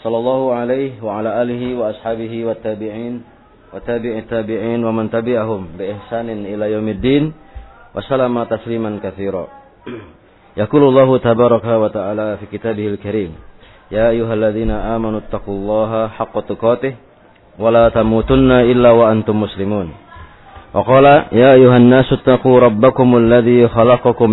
Sallallahu alaihi wa ala alihi wa ashabihi wa tabi'in wa tabi'i tabi'in wa man tabi'ahum bi ihsanin ila yaumiddin wa salama tasliman katsira. Yaqulullahu tabaraka wa ta'ala fi kitabihil karim. Ya ayyuhalladzina amanu taqullaha haqqa tuqatih wa la tamutunna illa wa antum muslimun. Wa qala ya ayyuhan nasu taqu rabbakumul ladzi khalaqakum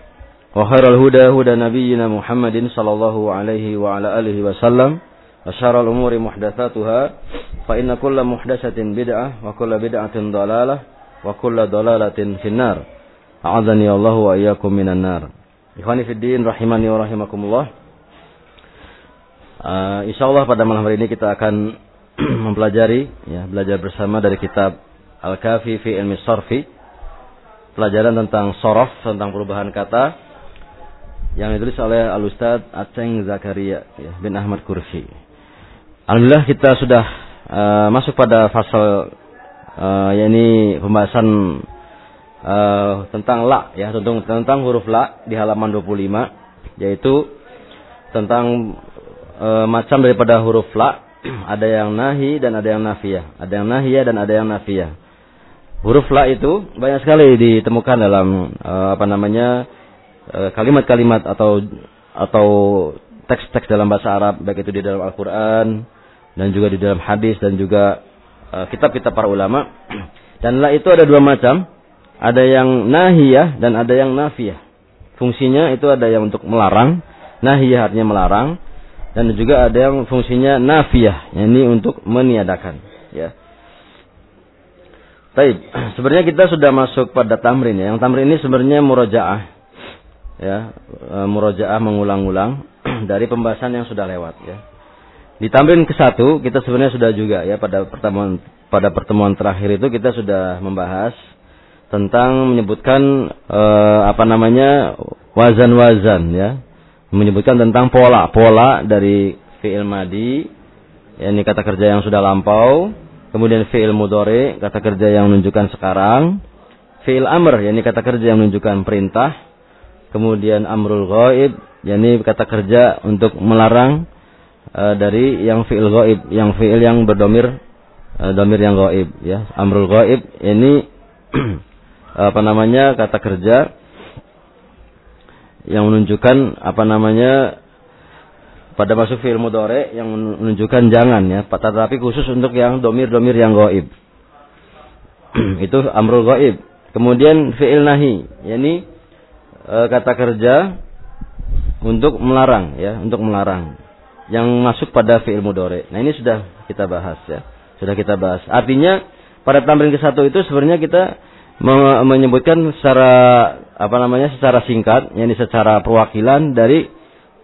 وخير الهدى هدى نبينا محمد صلى الله عليه وعلى آله وسلم وشر الأمور محدثاتها فإن كل محدثة بدعة وكل بدعة ضلالة وكل ضلالة في النار أعاذني الله وإياكم من النار Ikhwani Fiddin rahimani wa rahimakumullah uh, Insyaallah pada malam hari ini kita akan mempelajari ya, belajar bersama dari kitab Al-Kafi fi Ilmi Sarfi pelajaran tentang sorof tentang perubahan kata yang ditulis oleh Al Ustaz Aceng Zakaria ya, bin Ahmad Kursi. Alhamdulillah kita sudah uh, masuk pada fase uh, yakni pembahasan uh, tentang la ya tentang tentang huruf la di halaman 25 yaitu tentang uh, macam daripada huruf la ada yang nahi dan ada yang nafiyah, ada yang nahiyah dan ada yang nafiyah. Huruf la itu banyak sekali ditemukan dalam uh, apa namanya Eh, kalimat-kalimat atau atau teks-teks dalam bahasa Arab baik itu di dalam Al-Qur'an dan juga di dalam hadis dan juga eh, kitab-kitab uh, para ulama. Dan la itu ada dua macam, ada yang nahiyah dan ada yang nafiyah. Fungsinya itu ada yang untuk melarang, nahiyah artinya melarang dan juga ada yang fungsinya nafiyah, ini untuk meniadakan, ya. Baik, sebenarnya kita sudah masuk pada tamrin ya. Yang tamrin ini sebenarnya murojaah ya e, murojaah mengulang-ulang dari pembahasan yang sudah lewat ya. Di tamrin ke satu kita sebenarnya sudah juga ya pada pertemuan pada pertemuan terakhir itu kita sudah membahas tentang menyebutkan e, apa namanya wazan-wazan ya menyebutkan tentang pola-pola dari fi'il madi ini kata kerja yang sudah lampau kemudian fi'il mudore kata kerja yang menunjukkan sekarang fi'il amr yakni kata kerja yang menunjukkan perintah kemudian amrul ghaib yakni kata kerja untuk melarang uh, dari yang fiil ghaib yang fiil yang berdomir uh, domir yang ghaib ya. Amrul ghaib ini apa namanya kata kerja yang menunjukkan apa namanya pada masuk fiil mudore yang menunjukkan jangan ya. Tetapi khusus untuk yang domir-domir yang goib itu amrul goib kemudian fiil nahi yakni e, kata kerja untuk melarang ya, untuk melarang yang masuk pada fi'il mudore. Nah, ini sudah kita bahas ya. Sudah kita bahas. Artinya pada tamrin ke satu itu sebenarnya kita menyebutkan secara apa namanya secara singkat, yakni secara perwakilan dari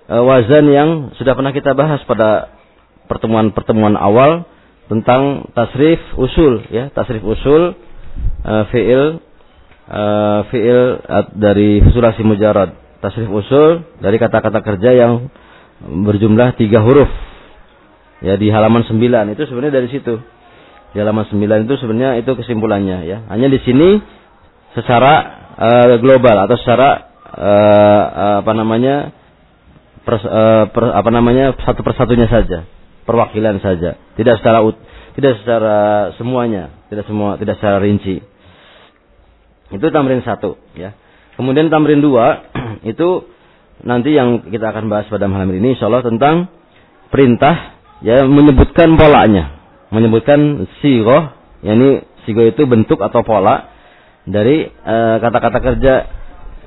e, wazan yang sudah pernah kita bahas pada pertemuan-pertemuan awal tentang tasrif usul ya, tasrif usul e, fi'il uh, fiil dari sulasi mujarad tasrif usul dari kata-kata kerja yang berjumlah tiga huruf. Ya di halaman sembilan. Itu sebenarnya dari situ. Di halaman sembilan itu sebenarnya itu kesimpulannya ya. Hanya di sini secara uh, global atau secara uh, apa namanya pers, uh, per, apa namanya satu persatunya saja. Perwakilan saja. Tidak secara tidak secara semuanya. Tidak semua tidak secara rinci itu tamrin satu, ya. Kemudian tamrin dua itu nanti yang kita akan bahas pada malam ini, insya Allah tentang perintah ya menyebutkan polanya, menyebutkan sigoh, yakni sigoh itu bentuk atau pola dari eh, kata-kata uh, kerja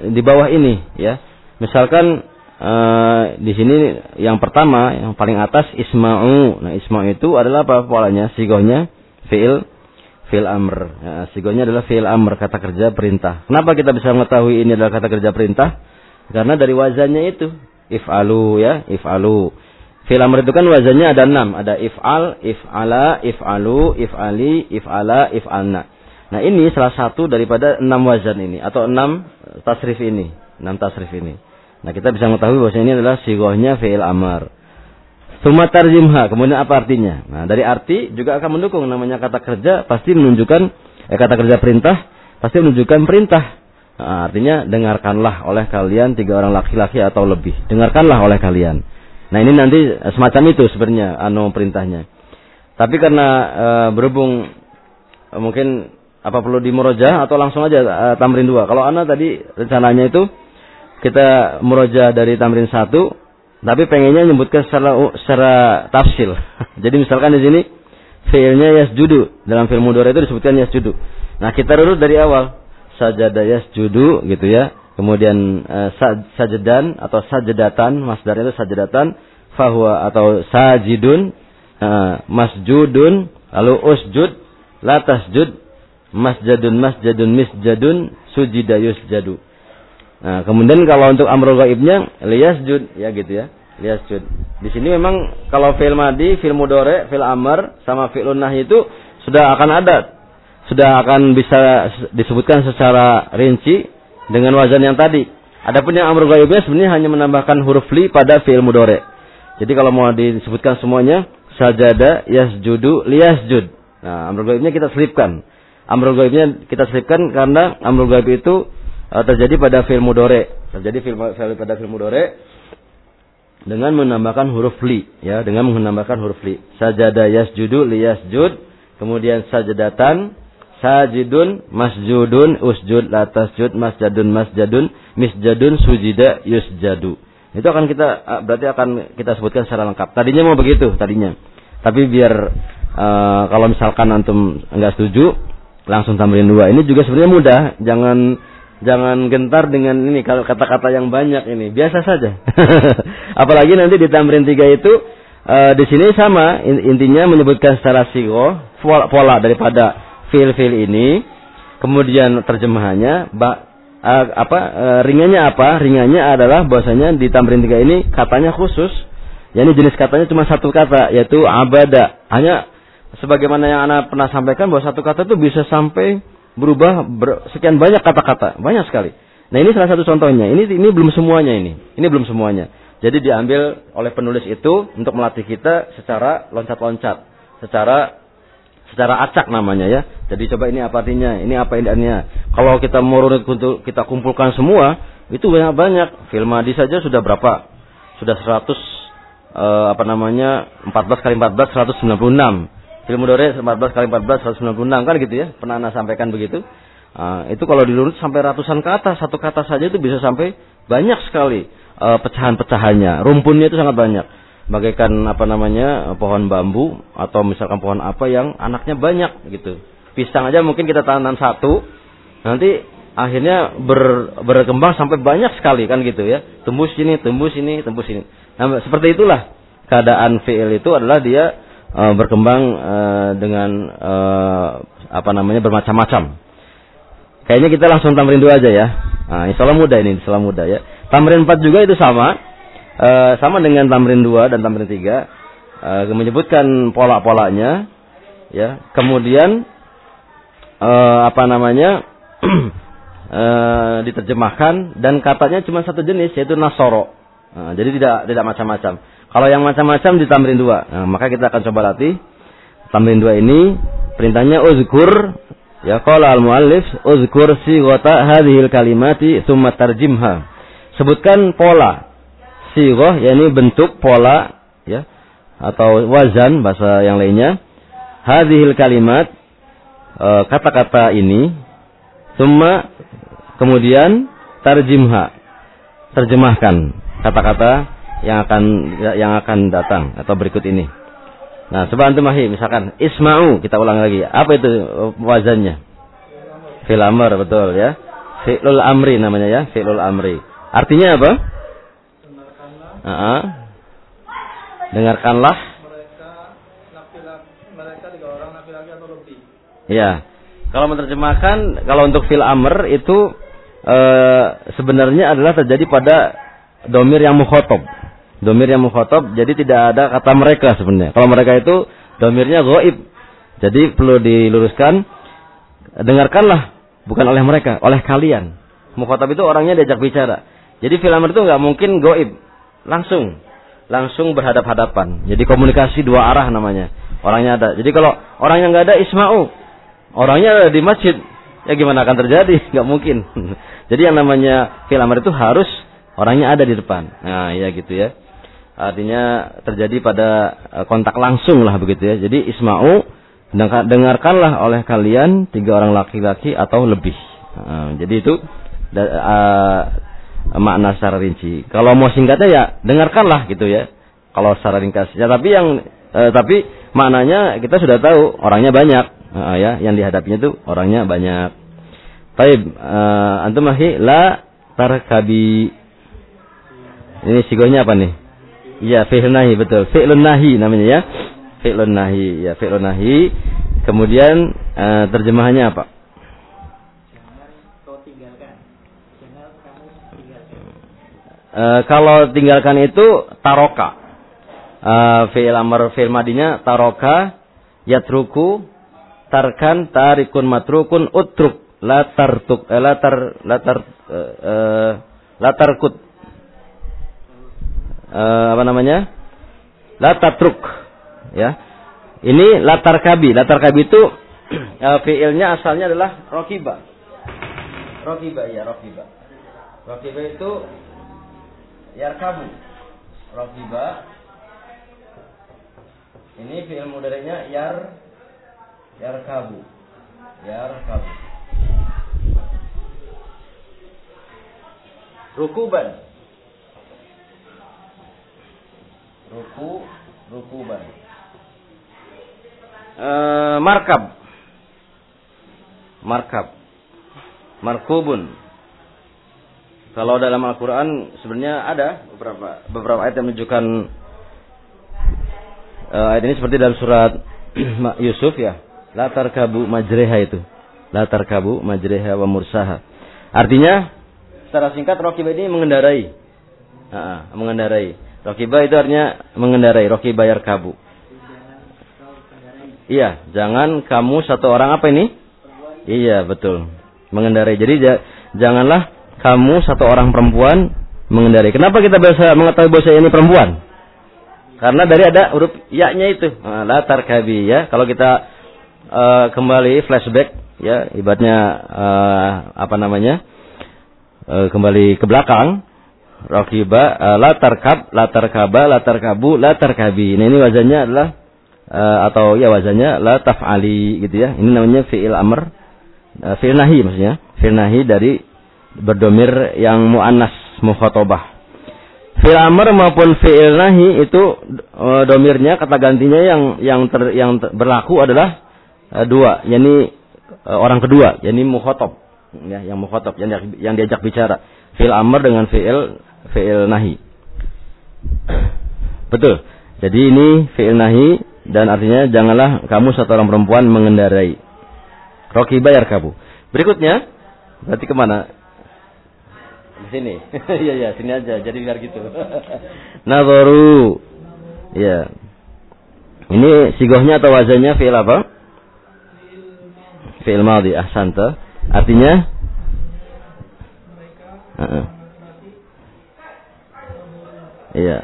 di bawah ini, ya. Misalkan uh, di sini yang pertama, yang paling atas isma'u. Nah, isma'u itu adalah apa polanya? Sigohnya fi'il fi'il amr. Ya, sigohnya adalah fi'il amr, kata kerja perintah. Kenapa kita bisa mengetahui ini adalah kata kerja perintah? Karena dari wazannya itu if'alu ya, if'alu. Fi'il amr itu kan wazannya ada enam. Ada if'al, if'ala, if'alu, if'ali, if'ala, if'alna. Nah ini salah satu daripada enam wazan ini. Atau enam tasrif ini. Enam tasrif ini. Nah kita bisa mengetahui bahwa ini adalah sigohnya fi'il amr. Suma tarjimha. Kemudian apa artinya? Nah dari arti juga akan mendukung. Namanya kata kerja pasti menunjukkan, eh, kata kerja perintah pasti menunjukkan perintah. Nah, artinya dengarkanlah oleh kalian tiga orang laki-laki atau lebih. Dengarkanlah oleh kalian. Nah ini nanti semacam itu sebenarnya anu perintahnya. Tapi karena e, berhubung e, mungkin apa perlu di muroja atau langsung aja e, tamrin dua. Kalau anak tadi rencananya itu kita muroja dari tamrin satu, tapi pengennya menyebutkan secara secara tafsil. Jadi misalkan di sini fiilnya yasjudu. Dalam film mudore itu disebutkan yasjudu. Nah kita urut dari awal. Sajada yasjudu gitu ya. Kemudian uh, sajadan atau sajadatan masdar itu sajadatan. Fahuwa atau sajidun uh, masjudun lalu usjud la tasjud masjadun masjadun misjadun sujida yusjadu nah kemudian kalau untuk amrul gaibnya liyasjud ya gitu ya liyasjud di sini memang kalau fil madi fil mudore fil amr sama fil nahi itu sudah akan ada sudah akan bisa disebutkan secara rinci dengan wazan yang tadi. Adapun yang amr ghaibnya sebenarnya hanya menambahkan huruf li pada fi'il mudore. Jadi kalau mau disebutkan semuanya sajada yasjudu liyasjud. Nah, amr ghaibnya kita selipkan. Amr ghaibnya kita selipkan karena amr ghaib itu uh, terjadi pada fi'il mudore. Terjadi fi'il pada fi'il mudore dengan menambahkan huruf li ya, dengan menambahkan huruf li. Sajada yasjudu liyasjud, kemudian sajadatan sajidun masjudun usjud latasjud masjadun masjadun misjadun sujida yusjadu. Itu akan kita ah, berarti akan kita sebutkan secara lengkap. Tadinya mau begitu tadinya. Tapi biar uh, kalau misalkan antum enggak setuju langsung tambahin dua. Ini juga sebenarnya mudah. Jangan jangan gentar dengan ini kalau kata-kata yang banyak ini. Biasa saja. Apalagi nanti di tamrin tiga itu uh, di sini sama. Intinya menyebutkan secara sigo pola, pola daripada fil-fil ini, kemudian terjemahannya, ba, uh, apa uh, ringannya apa? Ringannya adalah bahwasanya di tamrin tiga ini katanya khusus, yakni jenis katanya cuma satu kata, yaitu abada. Hanya sebagaimana yang anak pernah sampaikan bahwa satu kata itu bisa sampai berubah ber, sekian banyak kata-kata, banyak sekali. Nah ini salah satu contohnya. Ini ini belum semuanya ini. Ini belum semuanya. Jadi diambil oleh penulis itu untuk melatih kita secara loncat-loncat, secara secara acak namanya ya. Jadi coba ini apa artinya, ini apa indahnya. Kalau kita untuk kita kumpulkan semua, itu banyak banyak. Filmadi saja sudah berapa? Sudah 100 eh, apa namanya? 14 kali 14 196. Film Dore 14 kali 14 196 kan gitu ya. Pernah Anda sampaikan begitu? Uh, itu kalau dirunut sampai ratusan kata, satu kata saja itu bisa sampai banyak sekali uh, pecahan-pecahannya. Rumpunnya itu sangat banyak bagaikan apa namanya pohon bambu atau misalkan pohon apa yang anaknya banyak gitu. Pisang aja mungkin kita tanam satu, nanti akhirnya ber, berkembang sampai banyak sekali kan gitu ya. Tembus sini, tembus sini, tembus sini. Nah, seperti itulah keadaan fi'il itu adalah dia uh, berkembang uh, dengan uh, apa namanya bermacam-macam. Kayaknya kita langsung tamrin dua aja ya. Nah, insya Allah mudah ini, insya Allah mudah ya. Tamrin empat juga itu sama Eh, sama dengan tamrin 2 dan tamrin 3 uh, eh, menyebutkan pola-polanya ya kemudian uh, apa namanya uh, diterjemahkan dan katanya cuma satu jenis yaitu nasoro uh, jadi tidak tidak macam-macam kalau yang macam-macam di tamrin 2 nah, maka kita akan coba latih. Tamrin 2 ini. Perintahnya uzkur ya qala al muallif uzkur sighata hadhil kalimati tsumma tarjimha. Sebutkan pola. Sigoh yakni bentuk pola ya atau wazan bahasa yang lainnya. Hadhil kalimat e, kata-kata ini. Semua kemudian tarjimha. Terjemahkan kata-kata yang akan yang akan datang atau berikut ini Nah, coba antum misalkan isma'u, kita ulang lagi. Apa itu wazannya? Fil amr, betul ya. Fi'lul amri namanya ya, fi'lul amri. Artinya apa? Uh -huh. Dengarkanlah Ya. Kalau menerjemahkan kalau untuk fil amr itu e, sebenarnya adalah terjadi pada domir yang mukhotob. Domir yang mukhotob jadi tidak ada kata mereka sebenarnya. Kalau mereka itu domirnya goib. Jadi perlu diluruskan dengarkanlah bukan oleh mereka, oleh kalian. Mukhotob itu orangnya diajak bicara. Jadi fil amr itu nggak mungkin goib. Langsung langsung berhadap-hadapan. Jadi komunikasi dua arah namanya. Orangnya ada. Jadi kalau orangnya nggak ada isma'u, Orangnya ada di masjid. Ya gimana akan terjadi? Gak mungkin. Jadi yang namanya fil amr itu harus orangnya ada di depan. Nah, ya gitu ya. Artinya terjadi pada eh, kontak langsung lah begitu ya. Jadi isma'u dengarkanlah oleh kalian tiga orang laki-laki atau lebih. Jadi itu uh, makna secara rinci. Kalau mau singkatnya ya dengarkanlah gitu ya. Kalau secara ringkas. Ya tapi yang uh, tapi maknanya kita sudah tahu orangnya banyak ya yang dihadapinya itu orangnya banyak. Taib antum la tarkabi. Ini sigonya apa nih? Iya, fi'lun nahi betul. Fi'lun nahi namanya ya. Fi'lun nahi, ya fi'lun nahi. Kemudian uh, terjemahannya apa? Uh, kalau tinggalkan itu taroka. Uh, fi'il amr fi'il madinya taroka yatruku tarkan tarikun matrukun utruk la tartuk eh, la tar la tar eh, eh, la eh, apa namanya? La tatruk ya. Ini latar kabi. Latar kabi itu eh, fiilnya asalnya adalah rokiba. Rokiba ya rokiba. Rokiba itu yarkabu rokiba ini fiil mudarinya yar yarkabu yarkabu rukuban ruku rukuban e, markab markab markubun kalau dalam Al-Quran sebenarnya ada beberapa beberapa ayat yang menunjukkan uh, ayat ini seperti dalam surat Yusuf ya Latar kabu majreha itu. Latar kabu majreha wa mursaha. Artinya secara singkat rokiba ini mengendarai. Aa, mengendarai. Rokiba itu artinya mengendarai. Rokiba kabu. Iya, jangan kamu satu orang apa ini? Iya, betul. Mengendarai. Jadi janganlah kamu satu orang perempuan mengendarai. Kenapa kita bisa mengetahui bahwa ini perempuan? Karena dari ada huruf ya-nya itu. Nah, latar kabi ya. Kalau kita uh, kembali flashback ya ibaratnya uh, apa namanya uh, kembali ke belakang rakiba uh, latar kab latar kaba latar kabu latar kabi nah, ini wazannya adalah uh, atau ya wazannya la taf'ali gitu ya. Ini namanya fi'il amr uh, fi'il nahi maksudnya. Fi'il nahi dari berdomir yang muannas mukhatabah. Fi'il amr maupun fi'il nahi itu uh, domirnya kata gantinya yang yang ter, yang ter, berlaku adalah uh, dua, yakni uh, orang kedua, yakni mukhotob, ya, yang mukhotob, yang, yang diajak bicara. Fi'il amr dengan fi'il fi'il nahi. Betul. Jadi ini fi'il nahi dan artinya janganlah kamu satu orang perempuan mengendarai. Roki bayar kamu. Berikutnya, berarti ke mana? Di sini. Iya iya, sini aja. Jadi biar gitu. Nazaru. Ya. Ini sigohnya atau wajahnya fi'il apa? fi'il madhi ahsanta artinya uh -uh. Iya.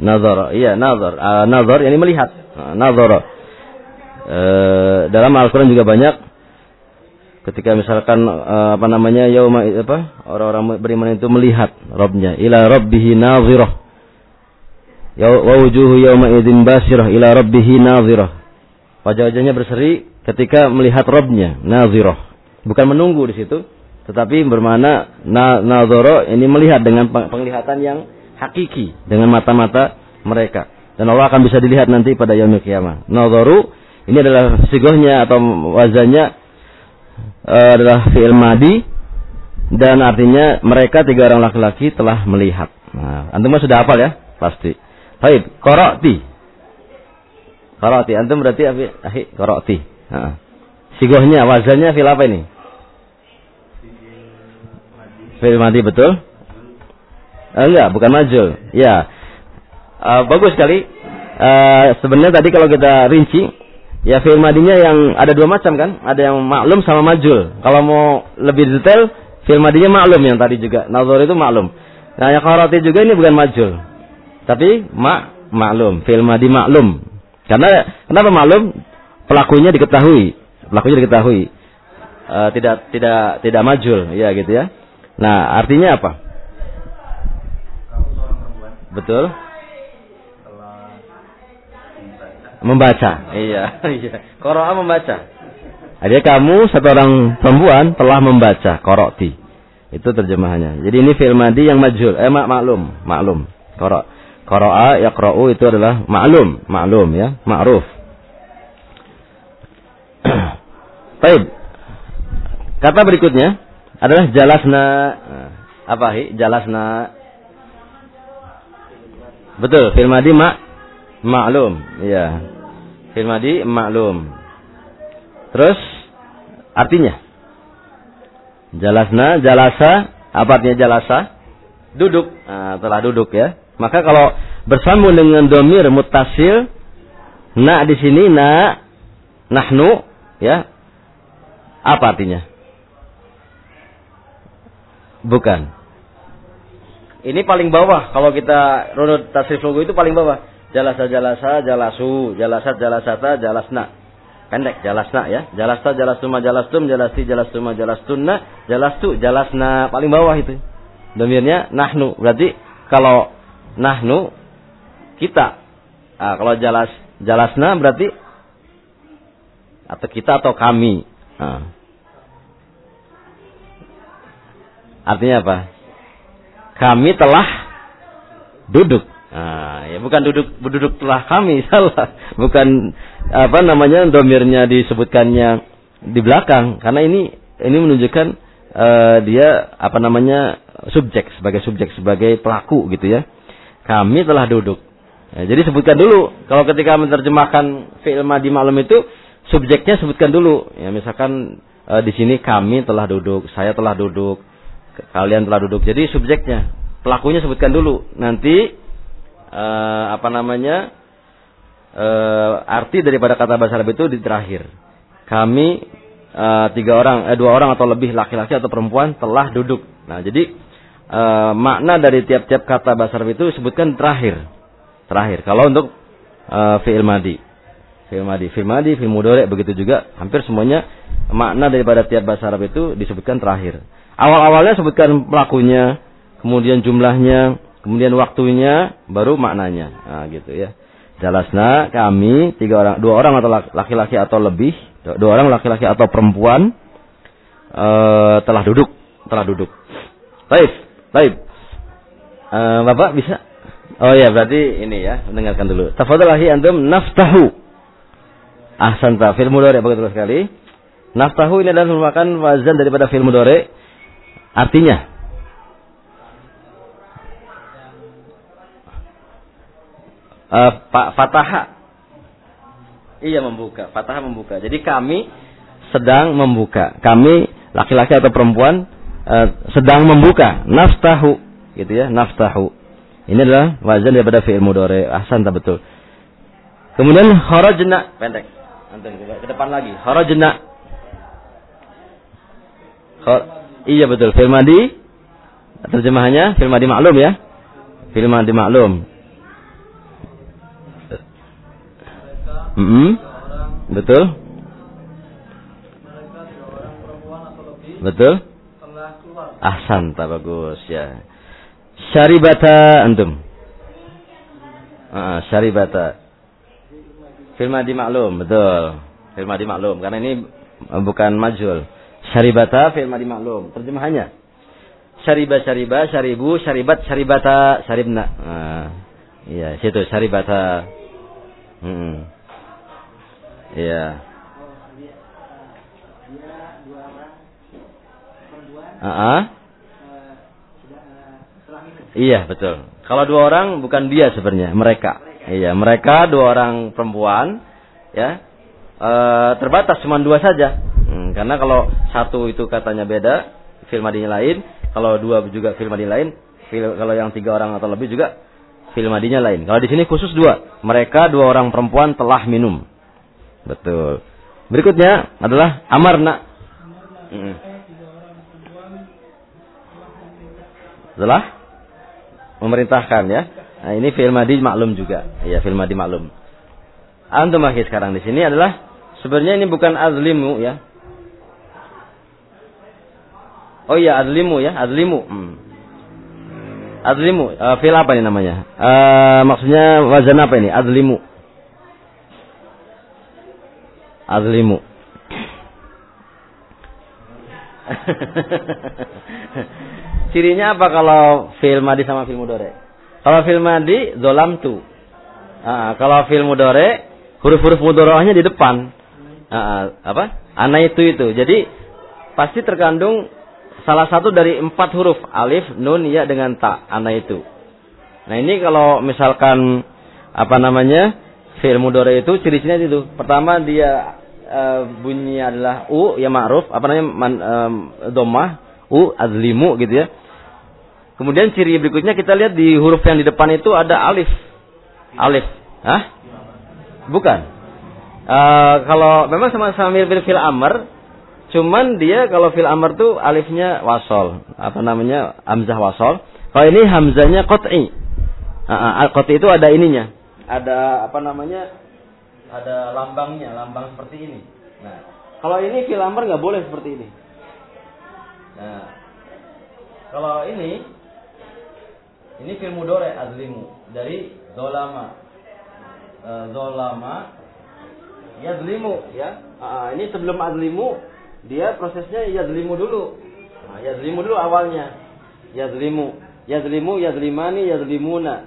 Nazar iya nazar. Uh, nazar ini melihat. Uh, nazar. Uh, dalam Al-Qur'an juga banyak. Ketika misalkan uh, apa namanya yauma apa orang-orang beriman itu melihat Robnya ila rabbihi nazirah. Ya wa wujuhu yauma idzin basirah. Ila rabbihi nazirah. Wajah-wajahnya berseri ketika melihat Robnya, naziroh. Bukan menunggu di situ, tetapi bermana na nazoro ini melihat dengan penglihatan yang hakiki dengan mata-mata mereka. Dan Allah akan bisa dilihat nanti pada yaumil kiamah. Nadharu ini adalah sigohnya atau wazannya uh, adalah fi'il madi dan artinya mereka tiga orang laki-laki telah melihat. Nah, antum sudah hafal ya? Pasti. Baik, koroti. Koroti, antum berarti? Ahi, koroti. Nah. Sigohnya, wazannya fil apa ini? Fil madi betul? Uh, enggak, bukan majul. Ya. Uh, bagus sekali. Uh, sebenarnya tadi kalau kita rinci, ya fil madinya yang ada dua macam kan? Ada yang maklum sama majul. Kalau mau lebih detail, Fil madinya maklum yang tadi juga. Nazar itu maklum. Nah, yang kharati juga ini bukan majul. Tapi mak maklum, fil madi maklum. Karena kenapa maklum? Pelakunya diketahui. Pelakunya diketahui. Uh, tidak tidak tidak majul, ya gitu ya. Nah, artinya apa? Betul? Membaca. Iya, iya. Qira'a membaca. Jadi kamu satu orang perempuan telah membaca korokti. Itu terjemahannya. Jadi ini fi'il madi yang majul, eh mak maklum, maklum. Korok. Koro'a yaqra'u itu adalah maklum, maklum ya, ma'ruf. Baik. Kata berikutnya adalah jalasna. Apa hi? Jalasna. Betul, fi'il madi mak maklum, ya. Fi'il madi maklum. Terus artinya jalasna, jalasa, apa artinya jalasa? Duduk, nah, telah duduk ya. Maka kalau bersambung dengan domir mutasil, na di sini na, nahnu, ya, apa artinya? Bukan. Ini paling bawah kalau kita runut tasrif logo itu paling bawah. Jalasa jalasa jalasu, jalasat jalasata jalasna. Pendek, jalasna ya. Jalasta, jalastuma, jalastum, jalasti, jalastuma, jalastunna, jalastu, jalasna. Paling bawah itu. Domirnya nahnu. Berarti kalau nahnu, kita. Nah, kalau jalas, jalasna berarti atau kita atau kami. Nah. Artinya apa? Kami telah duduk. Nah, ya bukan duduk duduk telah kami salah, bukan apa namanya domirnya disebutkannya di belakang karena ini ini menunjukkan uh, dia apa namanya subjek sebagai subjek sebagai pelaku gitu ya. Kami telah duduk. Ya, jadi sebutkan dulu kalau ketika menerjemahkan fi'il madi malam itu subjeknya sebutkan dulu. Ya misalkan uh, di sini kami telah duduk, saya telah duduk, kalian telah duduk. Jadi subjeknya, pelakunya sebutkan dulu. Nanti uh, apa namanya uh, arti daripada kata bahasa Arab itu di terakhir. Kami uh, tiga orang, eh, dua orang atau lebih laki-laki atau perempuan telah duduk. Nah, jadi uh, makna dari tiap-tiap kata bahasa Arab itu disebutkan terakhir. Terakhir. Kalau untuk uh, fi'il madi. Fi'il madi, fi'il madi, fi'il mudore begitu juga hampir semuanya makna daripada tiap bahasa Arab itu disebutkan terakhir. Awal-awalnya sebutkan pelakunya, kemudian jumlahnya, kemudian waktunya, baru maknanya. Nah, gitu ya. Jalasna kami tiga orang, dua orang atau laki-laki atau lebih, dua orang laki-laki atau perempuan uh, telah duduk, telah duduk. Baik, baik. Uh, Bapak bisa? Oh ya, berarti ini ya, mendengarkan dulu. Tafadhalahi antum naftahu. Ahsanta fil mudhari begitu sekali. Naftahu ini adalah merupakan wazan daripada fil mudhari. Artinya uh, Pak Fataha. Iya membuka, Fataha membuka. Jadi kami sedang membuka. Kami laki-laki atau perempuan uh, sedang membuka. Naftahu, gitu ya, naftahu. Ini adalah wazan daripada fi'il mudhari. Ahsan tak betul. Kemudian kharajna, pendek. Antum ke depan lagi. Kharajna. Khar iya betul, fi'il madi. Terjemahannya fi'il madi maklum ya. Fi'il madi maklum. Mm -hmm. Betul? Betul? Ahsan, tak bagus ya. Syaribata antum. Ah, syaribata. Di maklum, betul. Firma di maklum karena ini bukan majul. Syaribata firma di maklum. Terjemahannya. Syariba syariba syaribu syaribat syaribata syaribna. Nah, Iya, situ syaribata. Hmm. Iya. Uh -uh. Iya betul. Kalau dua orang bukan dia sebenarnya, mereka. Iya, mereka dua orang perempuan, ya e, terbatas cuma dua saja. Karena kalau satu itu katanya beda, film madinya lain. Kalau dua juga film madinya lain. Film, kalau yang tiga orang atau lebih juga film madinya lain. Kalau di sini khusus dua. Mereka dua orang perempuan telah minum. Betul. Berikutnya adalah amarna. Hmm. Setelah memerintahkan ya. Nah, ini film madi maklum juga. Iya, film madi maklum. Antum sekarang di sini adalah Sebenarnya ini bukan azlimu ya. Oh iya azlimu ya, azlimu. Hmm. Azlimu, uh, fil apa ini namanya? Uh, maksudnya wazan apa ini? Azlimu. Azlimu. Cirinya apa kalau fil madi sama fil mudore? Kalau fil madi zolam tu. Uh, kalau fil mudore huruf-huruf mudorohnya di depan uh, apa? Ana itu itu. Jadi pasti terkandung salah satu dari empat huruf alif, nun, ya dengan ta. Ana itu. Nah ini kalau misalkan apa namanya fi'il mudore itu ciri-cirinya itu. Pertama dia uh, bunyi adalah u ya ma'ruf apa namanya man, um, domah u azlimu gitu ya. Kemudian ciri berikutnya kita lihat di huruf yang di depan itu ada alif. Alif. Hah? Bukan. Uh, kalau memang sama-sama mirip fil amr, cuman dia kalau fil amr tuh alifnya wasol, apa namanya hamzah wasol. Kalau ini hamzahnya. Uh, uh, qat'i itu ada ininya, ada apa namanya, ada lambangnya, lambang seperti ini. Nah, kalau ini fil amr nggak boleh seperti ini. Nah, kalau ini, ini fil mudore azlimu dari dolama, uh, dolama yadlimu ya. Uh, ini sebelum adlimu dia prosesnya yadlimu dulu. Nah, yadlimu dulu awalnya. Yadlimu, yadlimu, yadlimani, yadlimuna.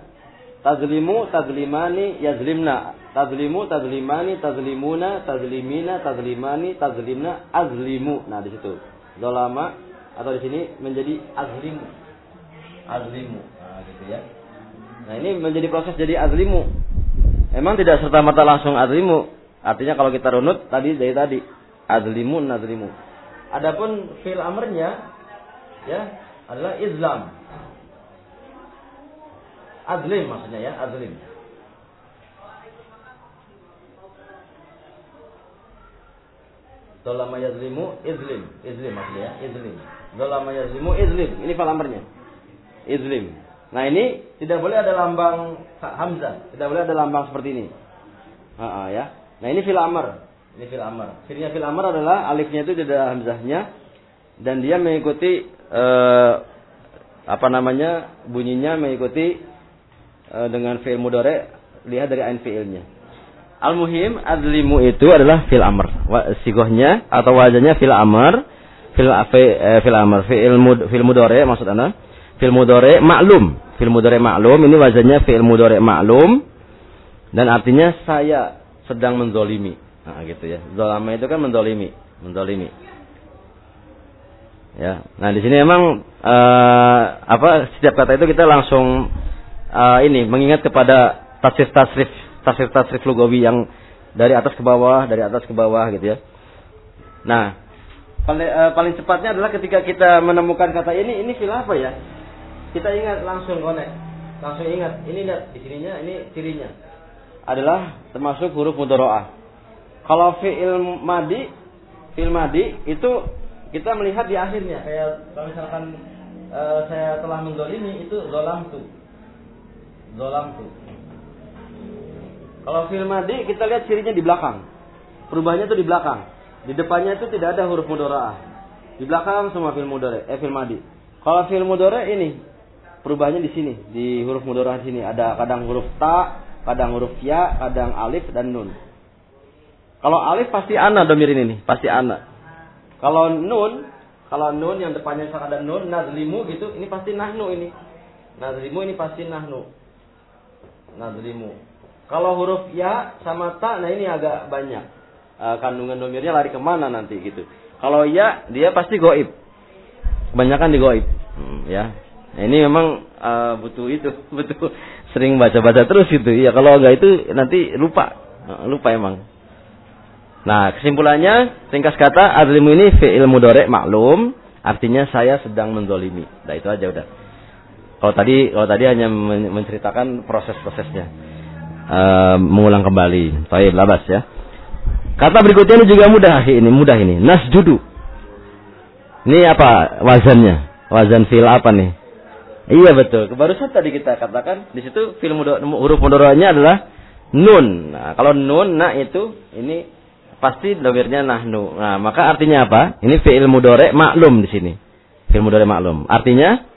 Tadlimu, tadlimani, yadlimna. Tadlimu, tadlimani, tadlimuna, tadlimina, tadlimani, tadlimna, azlimu. Nah, di situ. Dolama atau di sini menjadi azlimu. Azlimu. Nah, gitu ya. Nah, ini menjadi proses jadi azlimu. Emang tidak serta merta langsung azlimu, Artinya kalau kita runut tadi dari tadi adlimun nadlimu. Adapun fil amrnya ya adalah Islam. Adlim maksudnya ya, adlim. Dolama yazlimu izlim. Izlim maksudnya ya, izlim. Dolama yazlimu izlim. Ini fil amrnya. Izlim. Nah ini tidak boleh ada lambang hamzah. Tidak boleh ada lambang seperti ini. -ha, ya. Nah ini fil amr. Ini fil amr. Cirinya fil amr adalah alifnya itu tidak hamzahnya dan dia mengikuti eh, apa namanya bunyinya mengikuti eh, dengan fi'il mudore lihat dari ain fi'ilnya. Al-muhim adlimu itu adalah fil amr. Sigohnya atau wajahnya fil amr. Fil, eh, fil amr. Fil, mud, fil mudore maksud anda. Fil mudore maklum. Fil mudore maklum. Ini wajahnya fil mudore maklum. Dan artinya saya sedang menzolimi. Nah, gitu ya. Zolama itu kan mendolimi, mendolimi. Ya. Nah, di sini memang uh, apa setiap kata itu kita langsung uh, ini mengingat kepada tasrif tasrif lugawi yang dari atas ke bawah, dari atas ke bawah gitu ya. Nah, paling uh, paling cepatnya adalah ketika kita menemukan kata ini, ini fil apa ya? Kita ingat langsung konek. Langsung ingat, ini lihat di sininya, ini cirinya adalah termasuk huruf mudoroah. Kalau fi'il madi, fi'il madi itu kita melihat di akhirnya. Kayak kalau misalkan e, saya telah mendolimi itu zolam tu. Zolam tu. Kalau fi'il madi kita lihat cirinya di belakang. Perubahannya itu di belakang. Di depannya itu tidak ada huruf mudoroah. Di belakang semua fi'il mudore, eh fi'il madi. Kalau fi'il mudore ini perubahannya di sini, di huruf mudoroah di sini ada kadang huruf ta, kadang huruf ya, kadang alif dan nun. Kalau alif pasti ana domir ini nih, pasti ana. Kalau nun, kalau nun yang depannya ada nun, nazlimu gitu, ini pasti nahnu ini. Nazlimu ini pasti nahnu. nadlimu. Kalau huruf ya sama ta, nah ini agak banyak. Uh, kandungan domirnya lari ke mana nanti gitu. Kalau ya, dia pasti goib. Kebanyakan di goib. Hmm, ya. Nah, ini memang uh, butuh itu, butuh sering baca-baca terus gitu. Ya kalau enggak itu nanti lupa. Uh, lupa emang. Nah, kesimpulannya ringkas kata adlimu ini fi'il mudhari' maklum, artinya saya sedang mendolimi. Nah, itu aja udah. Kalau tadi kalau tadi hanya menceritakan proses-prosesnya. Uh, mengulang kembali. Baik, labas ya. Kata berikutnya ini juga mudah ini, mudah ini. Nasjudu. Ini apa wazannya? Wazan fil apa nih? Iya betul. Barusan tadi kita katakan di situ fil huruf mudoranya adalah nun. Nah, kalau nun nah itu ini pasti domirnya nahnu. Nah, maka artinya apa? Ini fi'il mudore maklum di sini. Fi'il mudore maklum. Artinya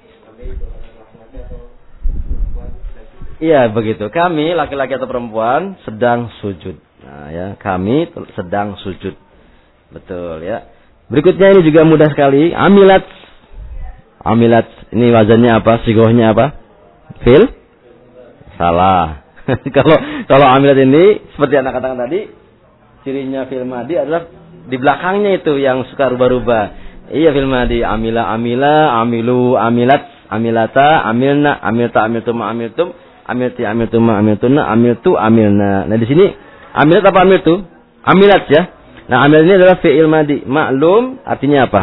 Iya begitu. Kami laki-laki atau perempuan sedang sujud. Nah, ya, kami sedang sujud. Betul ya. Berikutnya ini juga mudah sekali. Amilat. Amilat ini wazannya apa? Sigohnya apa? Fil? Salah. kalau kalau amilat ini seperti anak katakan tadi cirinya film madi adalah di belakangnya itu yang suka rubah-rubah. Iya film madi amila amila amilu amilat amilata amilna amilta amiltum amiltum amilti amiltum amiltuna amiltu amilna. Nah di sini amilat apa amiltu? Amilat ya. Nah amil ini adalah fi'il madi. Maklum artinya apa?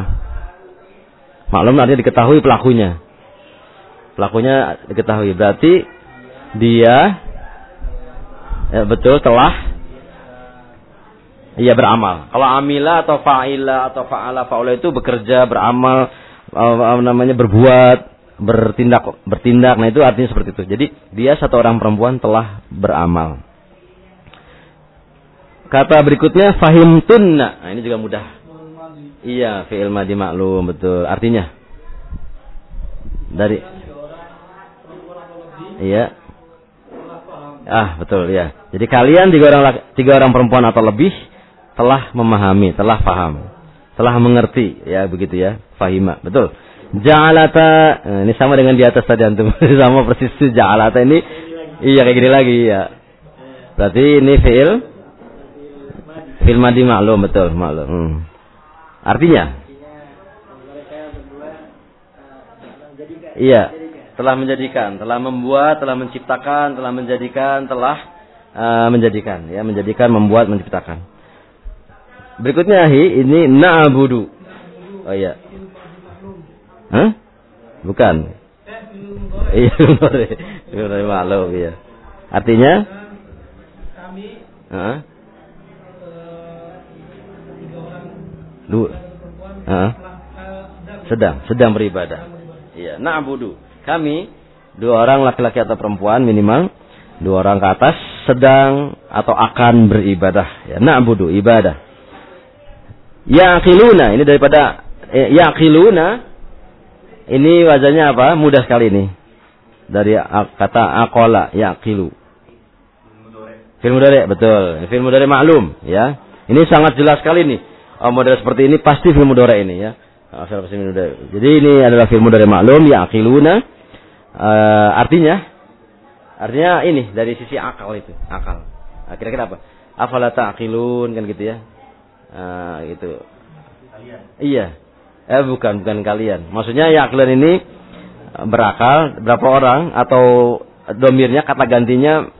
Maklum artinya diketahui pelakunya. Pelakunya diketahui. Berarti dia ya betul telah Iya beramal. Kalau amila atau fa'ila atau fa'ala fa'ula itu bekerja, beramal, apa namanya berbuat, bertindak, bertindak. Nah itu artinya seperti itu. Jadi dia satu orang perempuan telah beramal. Kata berikutnya fahim tunna. Nah ini juga mudah. Iya, fi'il madi maklum betul. Artinya dari Iya. Ah, betul ya. Jadi kalian tiga orang tiga orang perempuan atau lebih telah memahami, telah paham, telah mengerti, ya begitu ya, fahima, betul. Ja'alata, nah, ini sama dengan di atas tadi antum, sama persis ja'alata ini, iya kayak gini lagi ya. Berarti ini fi'il, fi'il madi maklum, betul, maklum. Hmm. Artinya? Iya, telah menjadikan, telah membuat, telah menciptakan, telah menjadikan, telah uh, menjadikan, ya, menjadikan, membuat, menciptakan. Berikutnya hi ini na'budu. Oh iya. Hah? Bukan. Iya, benar. maklum ya. Artinya kami Hah? Dua. Hah? Sedang, sedang beribadah. Iya, na'budu. Kami dua orang laki-laki atau perempuan minimal dua orang ke atas sedang atau akan beribadah ya na'budu ibadah Yaqiluna ini daripada eh, yaqiluna ini wajahnya apa? Mudah sekali ini. Dari kata aqala yaqilu. Film mudare betul. Film mudare maklum ya. Ini sangat jelas sekali nih. Oh, model seperti ini pasti film mudare ini ya. Jadi ini adalah film mudare maklum yaqiluna. Uh, artinya artinya ini dari sisi akal itu, akal. Nah, kira-kira apa? Afala ta'qilun kan gitu ya. Nah, itu. Iya. Eh bukan, bukan kalian. Maksudnya ya kalian ini berakal berapa orang atau domirnya kata gantinya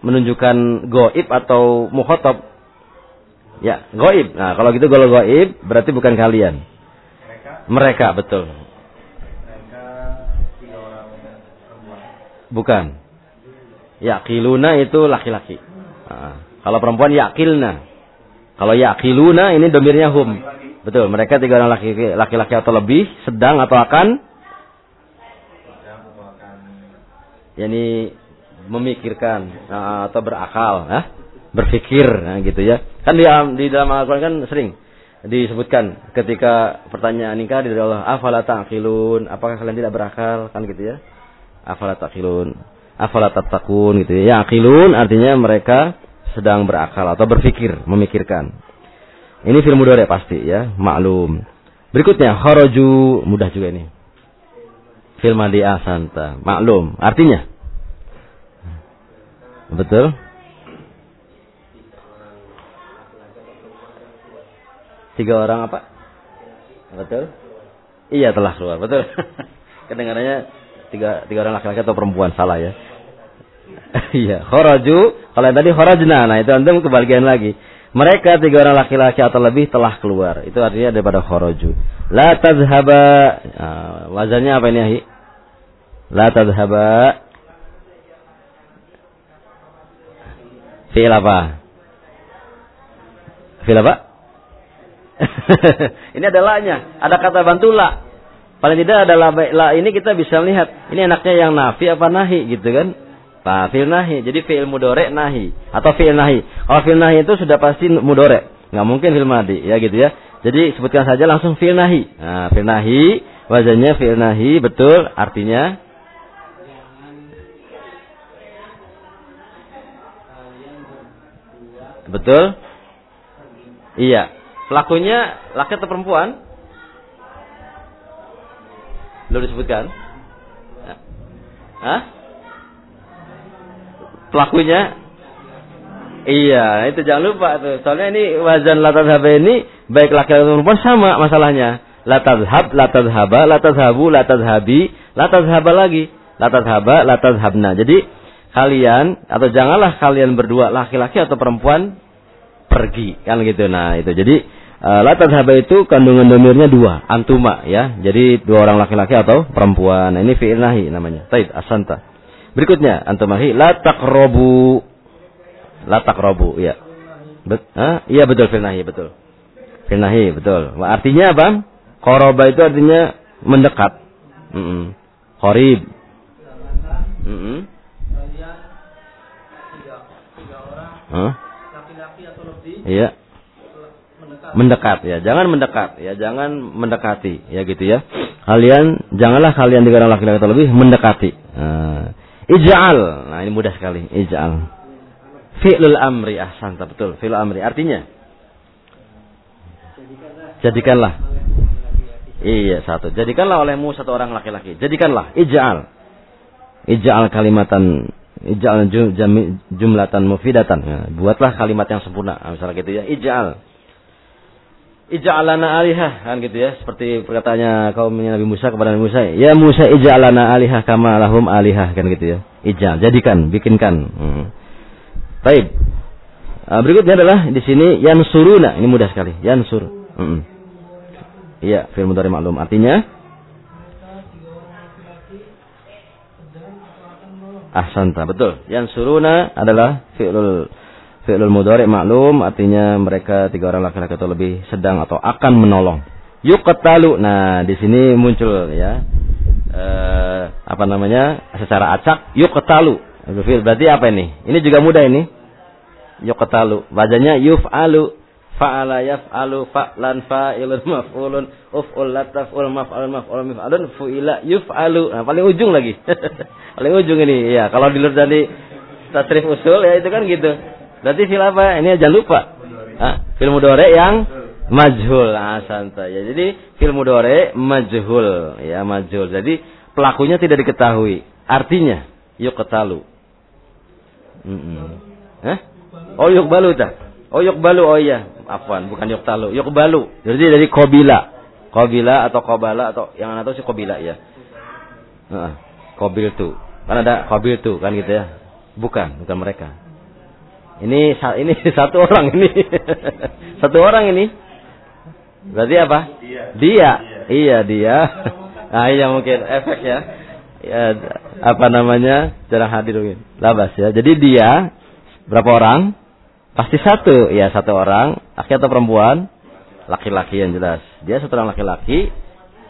menunjukkan goib atau muhotob. Ya, goib. Nah, kalau gitu kalau goib berarti bukan kalian. Mereka, Mereka betul. Mereka tiga orang perempuan. Bukan. Yakiluna itu laki-laki. Nah, kalau perempuan yakilna. Kalau yakiluna ini domirnya hum. Betul, mereka tiga orang laki-laki atau lebih sedang atau akan yakni memikirkan nah, atau berakal, nah, berpikir nah, gitu ya. Kan di, di dalam Al-Qur'an kan sering disebutkan ketika pertanyaan nikah dari Allah, afala ta'qilun? Apakah kalian tidak berakal? Kan gitu ya. Afala ta'qilun? Afala tattaqun gitu ya. Yaqilun artinya mereka sedang berakal atau berpikir, memikirkan. Ini film mudore pasti ya, maklum. Berikutnya kharaju mudah juga ini. Film di Asanta, maklum. Artinya Betul? Tiga orang apa? Betul? Iya telah keluar, betul. Kedengarannya tiga tiga orang laki-laki atau perempuan salah ya. Iya, kharaju. Kalau yang tadi kharajna, nah itu antum kebagian lagi. Mereka tiga orang laki-laki atau lebih telah keluar. Itu artinya daripada kharaju. La tazhaba. Nah, wazannya apa ini, Ahi? La tazhaba. Fi'il apa? Fi'il apa? ini ada la-nya. Ada kata bantu la. Paling tidak ada la, la ini kita bisa melihat. Ini enaknya yang nafi apa nahi gitu kan. Nah, fi'il nahi. Jadi fi'il mudore nahi. Atau fi'il nahi. Kalau fi'il nahi itu sudah pasti mudore. Nggak mungkin fi'il madi. Ya gitu ya. Jadi sebutkan saja langsung fi'il nahi. Nah, fi'il nahi. Wazannya fi'il nahi. Betul. Artinya. Betul. Iya. Pelakunya laki atau perempuan? Belum disebutkan? Hah? Pelakunya? Iya, itu jangan lupa tuh. Soalnya ini wazan latazhab ini baik laki-laki perempuan sama masalahnya. Latazhab, latazhaba, latazhabu, latazhabi, latazhaba lagi. Latazhaba, latazhabna. Jadi kalian atau janganlah kalian berdua laki-laki atau perempuan pergi kan gitu. Nah, itu. Jadi Uh, la tadhaba itu kandungan domirnya dua, antuma ya. Jadi dua orang laki-laki atau perempuan. Nah, ini fi'il nahi namanya. Taib asanta. Berikutnya antumahi la taqrabu. La taqrabu ya. Bet, ah, iya betul fi'il nahi betul. Fi'il nahi betul. Artinya apa? Qoroba itu artinya mendekat. Mm -mm. Qorib. Mm -mm. Huh? Iya mendekat ya jangan mendekat ya jangan mendekati ya gitu ya kalian janganlah kalian orang laki-laki atau lebih mendekati nah, ij'al. Nah ini mudah sekali. Ij'al. Fi'lul amri ahsanta betul fi'lul amri. Artinya? Jadikanlah. Iya satu. Jadikanlah olehmu satu orang laki-laki. Jadikanlah. Ij'al. Ij'al kalimatan. Ij'al jumlatan mufidatan. Nah, buatlah kalimat yang sempurna. Nah, misalnya gitu ya. Ij'al Ija'alana alihah kan gitu ya. Seperti perkataannya kaumnya Nabi Musa kepada Nabi Musa ya Musa ija'alana alihah kama lahum alihah kan gitu ya. Ija'al jadikan bikinkan. Hmm. baik. Uh, berikutnya adalah di sini yansuruna. Ini mudah sekali. Yansur. Hmm. iya film dari maklum. Artinya ahsanta betul. Yansuruna adalah fi'lul Fi'lul mudhari maklum artinya mereka tiga orang laki-laki atau lebih sedang atau akan menolong. Yuqtalu. Nah, di sini muncul ya. Eh, apa namanya? Secara acak yuqtalu. Berarti apa ini? Ini juga mudah ini. Yuqtalu. Bacanya yuf'alu. Fa'ala yaf'alu fa'lan fa'ilun maf'ulun uf'ul lataf'ul maf'alun maf'ulun maf'alun fu'ila yuf'alu. Nah, paling ujung lagi. paling ujung ini. Ya, kalau dilihat dari tasrif usul ya itu kan gitu. Berarti fil apa? Ini jangan lupa. Ah, fil mudore yang majhul. Ah, santai. Ya, jadi fil mudore majhul, ya majhul. Jadi pelakunya tidak diketahui. Artinya yuk ketalu. Mm -mm. Eh? Oh yuk balu dah. Oh yuk balu. Oh iya. Afwan, bukan yuk talu. Yuk balu. Jadi dari kobila. Kobila atau kobala atau yang atau si kobila ya. Nah, kobil tuh. Kan ada kobil tuh kan gitu ya. Bukan, bukan mereka. Ini ini satu orang ini. satu orang ini. Berarti apa? Dia. Dia. Iya dia. Nah, iya mungkin efek ya. ya apa namanya? Jarang hadir mungkin. Labas ya. Jadi dia berapa orang? Pasti satu. Ya, satu orang. Laki atau perempuan? Laki-laki yang jelas. Dia satu orang laki-laki.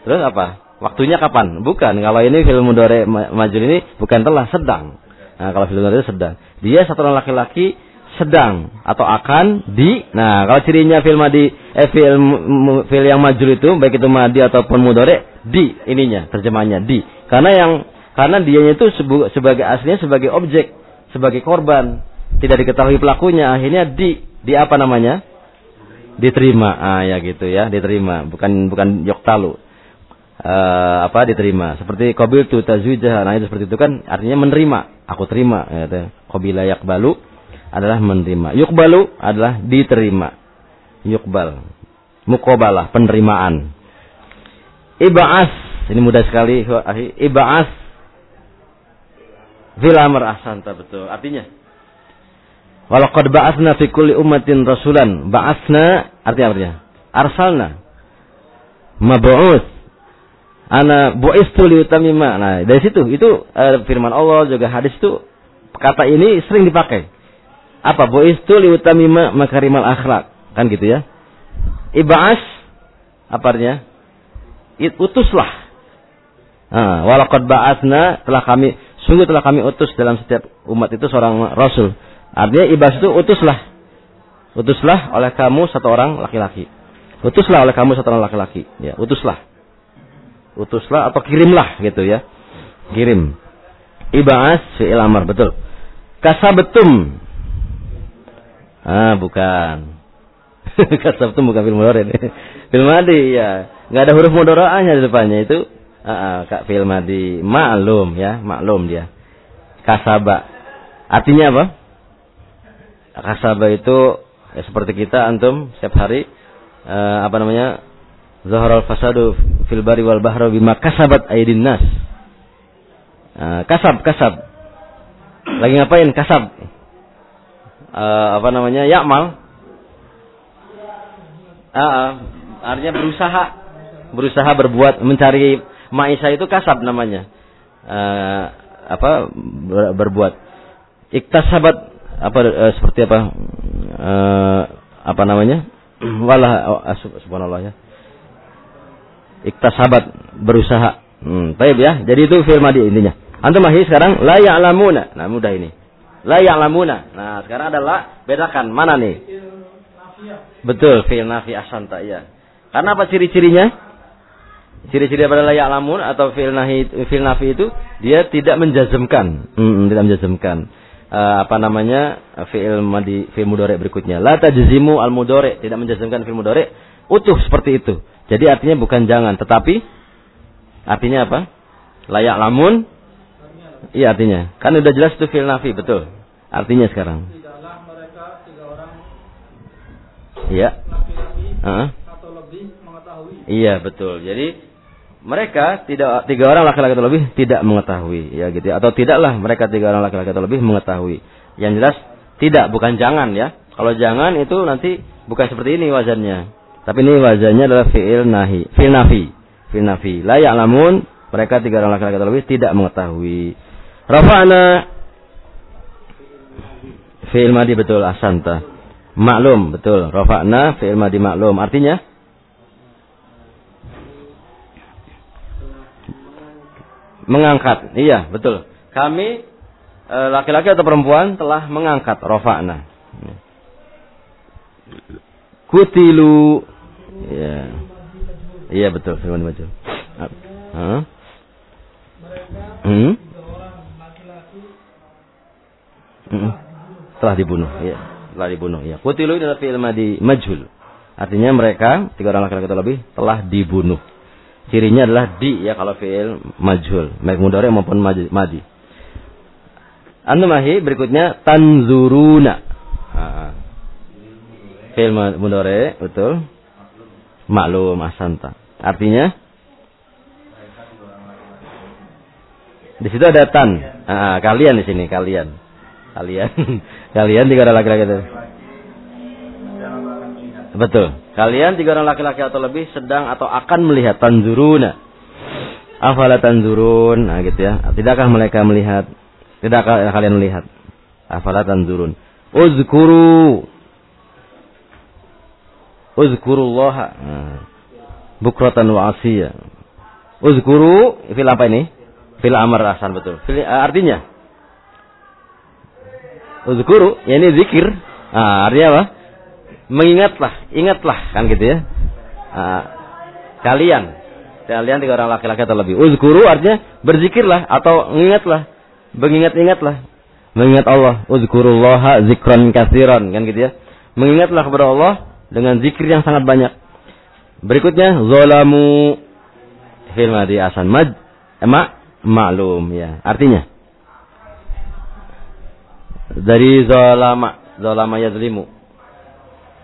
Terus apa? Waktunya kapan? Bukan. Kalau ini film mudore majul ini bukan telah, sedang. Nah, kalau film mudore sedang. Dia satu orang laki-laki sedang atau akan di. Nah, kalau cirinya fil madi eh fil, fil yang majul itu baik itu madi ataupun mudore di ininya terjemahnya di. Karena yang karena dianya itu sebagai aslinya sebagai objek, sebagai korban, tidak diketahui pelakunya, akhirnya di di apa namanya? Diterima. Ah ya gitu ya, diterima, bukan bukan yoktalu. Uh, apa diterima seperti qabil tu tazwijah nah itu seperti itu kan artinya menerima aku terima ya, Qabila yakbalu adalah menerima. Yukbalu adalah diterima. Yukbal. Mukobalah, penerimaan. Iba'as. Ini mudah sekali. Iba'as. Fil amr ahsanta betul. Artinya. Walaqad ba'asna fi kulli ummatin rasulan. Ba'asna artinya artinya. Arsalna. Mab'us. Ana bu'istu liutamima. Nah, dari situ itu uh, firman Allah juga hadis itu kata ini sering dipakai. Apa? Bu'istu liutamima makarimal akhlak. Kan gitu ya. Iba'as apa artinya? Utuslah. Nah, walaqad ba'asna telah kami sungguh telah kami utus dalam setiap umat itu seorang rasul. Artinya ibas itu utuslah. Utuslah oleh kamu satu orang laki-laki. Utuslah oleh kamu satu orang laki-laki. Ya, utuslah utuslah atau kirimlah gitu ya. Kirim. Ibas fi'il amr, betul. Kasabetum. Ah, bukan. Kasabetum bukan fi'il mudhari. fi'il madi ya. Enggak ada huruf mudhari'ahnya di depannya itu ah, ah, kak fi'il madi maklum ya, maklum dia. Kasaba. Artinya apa? Kasaba itu ya seperti kita antum setiap hari uh, apa namanya Zaharal fasadu fil bari wal bahra bima kasabat aydin nas. Uh, kasab, kasab. Lagi ngapain? Kasab. Uh, apa namanya? Yakmal. Uh, uh, artinya berusaha. Berusaha berbuat, mencari maisha itu kasab namanya. Uh, apa? Ber, berbuat. Iktasabat apa uh, seperti apa? Uh, apa namanya? Walah uh, subhanallah ya iktasabat berusaha. Hmm, baik ya. Jadi itu fi'il madi intinya. Antum masih sekarang la ya'lamuna. Nah, mudah ini. La ya'lamuna. Nah, sekarang adalah bedakan mana nih? Betul, fi'il nafi asanta ya. Karena apa ciri-cirinya? Ciri-ciri pada la ya'lamun atau fi'il nahi fi'il nafi itu dia tidak menjazmkan. Hmm, tidak menjazmkan. Uh, apa namanya? fi'il madi fi'il mudhari berikutnya. La tajzimu al mudhari, tidak menjazmkan fi'il mudhari utuh seperti itu. Jadi artinya bukan jangan, tetapi artinya apa? Layak lamun. Iya artinya. Kan udah jelas itu fil nafi, betul. Artinya sekarang. Iya. Uh. Iya betul. Jadi mereka tidak tiga orang laki-laki atau lebih tidak mengetahui, ya gitu. Ya. Atau tidaklah mereka tiga orang laki-laki atau lebih mengetahui. Yang jelas tidak, bukan jangan ya. Kalau jangan itu nanti bukan seperti ini wazannya. Tapi ini wajahnya adalah fi'il nahi, fi'il nafi, fi'il nafi. La ya'lamun, mereka tiga orang laki-laki lebih tidak mengetahui. Rafa'na fi'il madi betul asanta. Maklum betul. Rafa'na fi'il madi maklum. Artinya mengangkat. Iya, betul. Kami eh, laki-laki atau perempuan telah mengangkat rafa'na. Kutilu Iya. Iya betul firman majul. Hah? Hmm? Hmm. Telah dibunuh, ya. Telah dibunuh, ya. Kutilu adalah fi'il madi majhul. Artinya mereka tiga orang laki-laki atau lebih telah dibunuh. Cirinya adalah di ya kalau fi'il majhul, baik mudhari maupun madi. Antumahi berikutnya tanzuruna. Fi'il mudhari, betul maklum asanta. Artinya di situ ada tan. Ah, kalian di sini kalian. Kalian. kalian tiga orang laki-laki itu. Betul. Kalian tiga orang laki-laki atau lebih sedang atau akan melihat tanzuruna. Afala tanzurun. Nah gitu ya. Tidakkah mereka melihat? Tidakkah kalian melihat? Afala tanzurun. Uzkuru Uzkurullaha. Nah. Bukratan wa asiyah. Uzkuru fil apa ini? Fil amr asan betul. Fil, uh, artinya Uzkuru, ya ini zikir. Nah, artinya apa? Mengingatlah, ingatlah kan gitu ya. Nah, kalian, kalian tiga orang laki-laki atau lebih. Uzkuru artinya berzikirlah atau mengingatlah, mengingat-ingatlah, mengingat Allah. Uzkurullaha zikran kasiran kan gitu ya. Mengingatlah kepada Allah dengan zikir yang sangat banyak. Berikutnya zolamu fil madi asan mad emak maklum ya. Artinya dari zalama, zalama yadzlimu.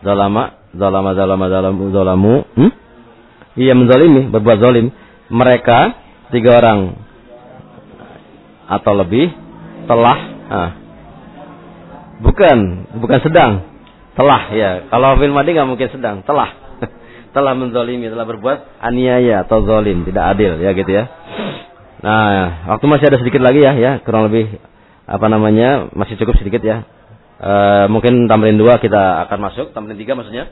Zalama, zalama, zalama, zalamu, zalamu. Hmm? Iya menzalimi, berbuat zalim. Mereka tiga orang atau lebih telah ah, bukan bukan sedang telah ya kalau film madi nggak mungkin sedang telah telah menzalimi telah berbuat aniaya atau zalim tidak adil ya gitu ya nah waktu masih ada sedikit lagi ya ya kurang lebih apa namanya masih cukup sedikit ya. E, mungkin tamrin dua kita akan masuk tamrin tiga maksudnya.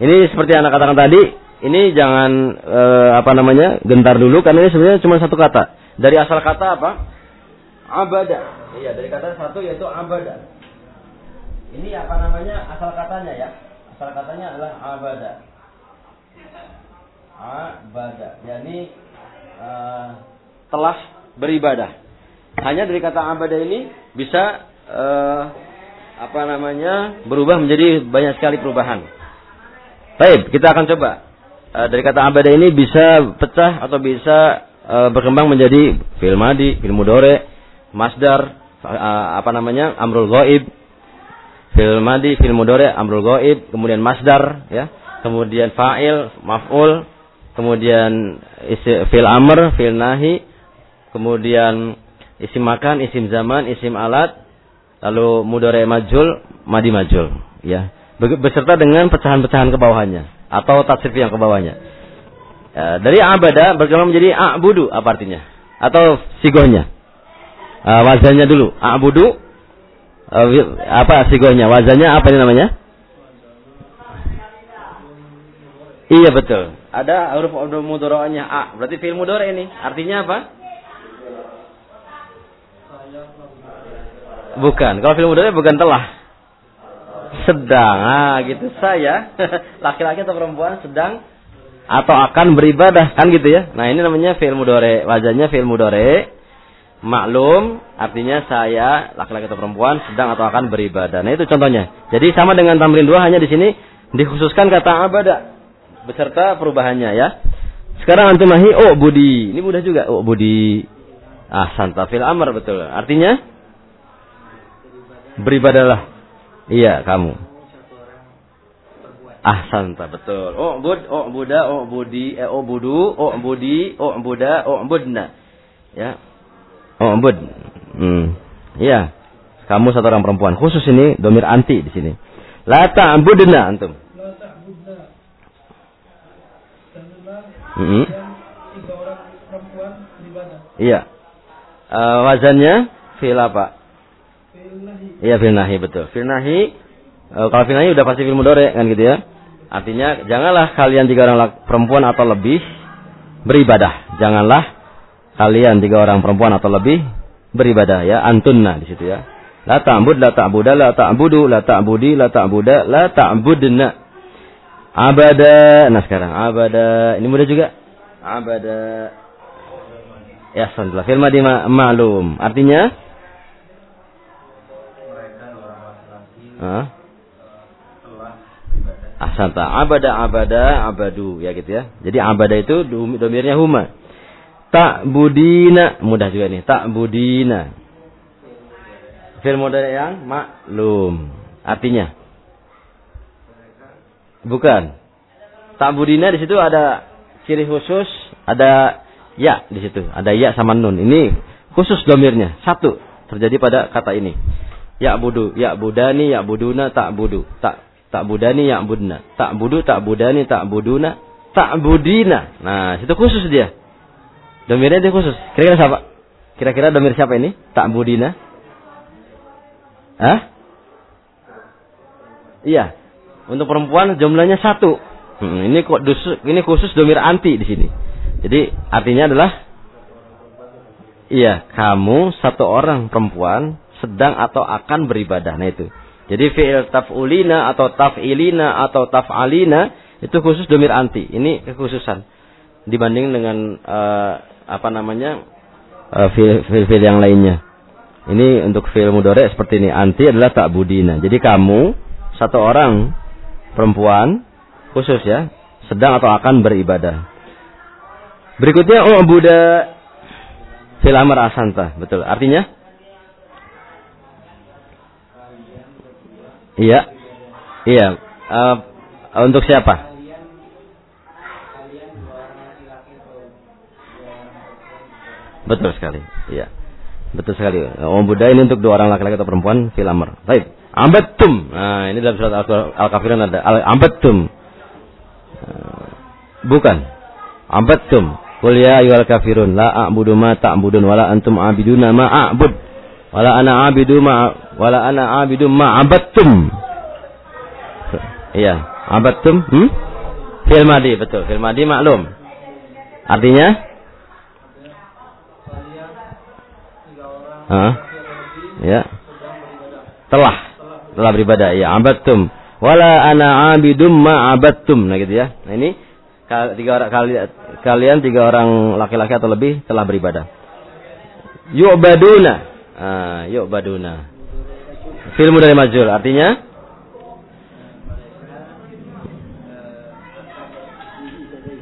Ini seperti anak katakan tadi ini jangan e, apa namanya gentar dulu karena ini sebenarnya cuma satu kata. Dari asal kata apa? Abada. Iya dari kata satu yaitu abada. Ini apa namanya asal katanya ya. Asal katanya adalah abada. Abada. Yakni e, telah beribadah hanya dari kata abada ini bisa uh, apa namanya berubah menjadi banyak sekali perubahan. Baik, kita akan coba. Uh, dari kata abada ini bisa pecah atau bisa uh, berkembang menjadi fil madi, fil mudore, masdar, uh, apa namanya amrul goib, fil madi, fil mudore, amrul goib, kemudian masdar, ya, kemudian fa'il, maf'ul, kemudian isi, fil amr, fil nahi, kemudian isim makan, isim zaman, isim alat, lalu mudore majul, madi majul, ya. Beserta dengan pecahan-pecahan ke bawahnya atau tatsif yang ke bawahnya. Ya, dari abada berkembang menjadi a'budu apa artinya? Atau sigohnya? Uh, wazannya dulu. A'budu uh, apa sigohnya? Wazannya apa namanya? Iya betul. Ada huruf mudorohnya a. Berarti fi'il mudore ini. Artinya apa? Bukan. Kalau film mudanya bukan telah. Sedang. Ah, gitu saya. Laki-laki atau perempuan sedang atau akan beribadah kan gitu ya. Nah, ini namanya fi'il mudore. Wajahnya fi'il mudore. Maklum artinya saya laki-laki atau perempuan sedang atau akan beribadah. Nah, itu contohnya. Jadi sama dengan tamrin dua hanya di sini dikhususkan kata abada beserta perubahannya ya. Sekarang antum nahi oh budi. Ini mudah juga. Oh budi. Ah, santa fil amr betul. Artinya beribadalah. Iya, kamu. Ah, santa betul. Oh, bud, oh, buda, oh, budi, eh, oh, budu, oh, budi, oh, buda, oh, budna. Ya. Oh, bud. Hmm. Iya. Kamu satu orang perempuan. Khusus ini domir anti di sini. La ta'budna antum. La ta'budna. Mm -hmm. tiga orang perempuan beribadah. Iya. Uh, wazannya fil apa? Iya fil nahi betul. Fil nahi e, kalau fil nahi udah pasti fil mudore kan gitu ya. Artinya janganlah kalian tiga orang perempuan atau lebih beribadah. Janganlah kalian tiga orang perempuan atau lebih beribadah ya. Antunna di situ ya. La ta'bud, la ta'buda, la ta'budu, la ta'budi, la ta'buda, la ta'budna. Abada. Nah sekarang abada. Ini mudah juga. Abada. Ya, santulah. Fil madi ma'lum. Artinya Ahsanta. Abada abada abadu ya gitu ya. Jadi abada itu domirnya huma. Tak budina mudah juga nih. Tak budina. Fil modal yang maklum. Artinya bukan. Tak budina di situ ada ciri khusus, ada ya di situ, ada ya sama nun. Ini khusus domirnya satu terjadi pada kata ini. Ya budu, ya budani, ya buduna, tak budu, tak tak budani, ya budna, tak budu, tak budani, tak buduna, tak budina. Nah, situ khusus dia. Domirnya dia khusus. Kira-kira siapa? Kira-kira domir siapa ini? Tak budina? Hah? Iya. Untuk perempuan jumlahnya satu. Hmm, ini kok ini khusus domir anti di sini. Jadi artinya adalah Iya, kamu satu orang perempuan sedang atau akan beribadah. Nah itu. Jadi fi'il taf'ulina atau taf'ilina atau taf'alina itu khusus domir anti. Ini kekhususan dibanding dengan uh, apa namanya uh, fi'il yang lainnya. Ini untuk fi'il mudore seperti ini. Anti adalah tak budina. Jadi kamu satu orang perempuan khusus ya sedang atau akan beribadah. Berikutnya oh fil amar asanta. Betul. Artinya Iya. Iya. Uh, untuk siapa? Betul sekali. Iya. Betul sekali. Om Buddha ini untuk dua orang laki-laki atau perempuan fil amr. Baik. Ambatum. Nah, ini dalam surat Al-Kafirun ada Ambatum. Uh, bukan. Ambatum. Qul ya ayyuhal kafirun la a'budu ma ta'budun wala antum a'biduna ma a'bud wala ana a'bidu ma wala ana a'bidu ma abattum. Iya, abattum hmm? Fil madi betul, fil madi maklum. Artinya Hah? Ya. Telah telah beribadah. Ya, abattum. Wala ana abidum ma abattum. Nah gitu ya. Nah ini tiga orang kalian tiga orang laki-laki atau lebih telah beribadah. Yu'baduna. Ah, yu'baduna. Film dari majul artinya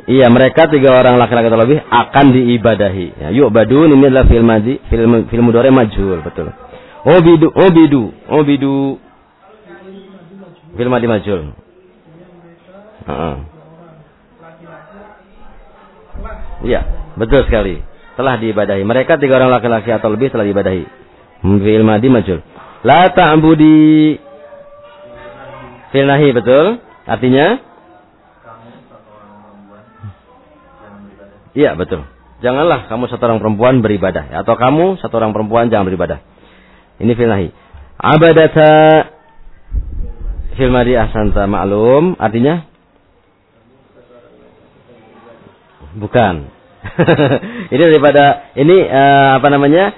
Iya, mereka tiga orang laki-laki atau lebih akan diibadahi. Ya, yu'badun ini adalah film madi, film film mudore majul, betul. Obidu, obidu, obidu. Film madi majul. Uh -uh. Iya, betul sekali. Telah diibadahi. Mereka tiga orang laki-laki atau lebih telah diibadahi. Fi'il madi majul. La ta'budi Fi'il nahi betul. Artinya Iya, betul. Janganlah kamu satu orang perempuan beribadah atau kamu satu orang perempuan jangan beribadah. Ini fi'il nahi. Abadata fi'il madi ahsanta maklum artinya Bukan. ini daripada ini uh, apa namanya?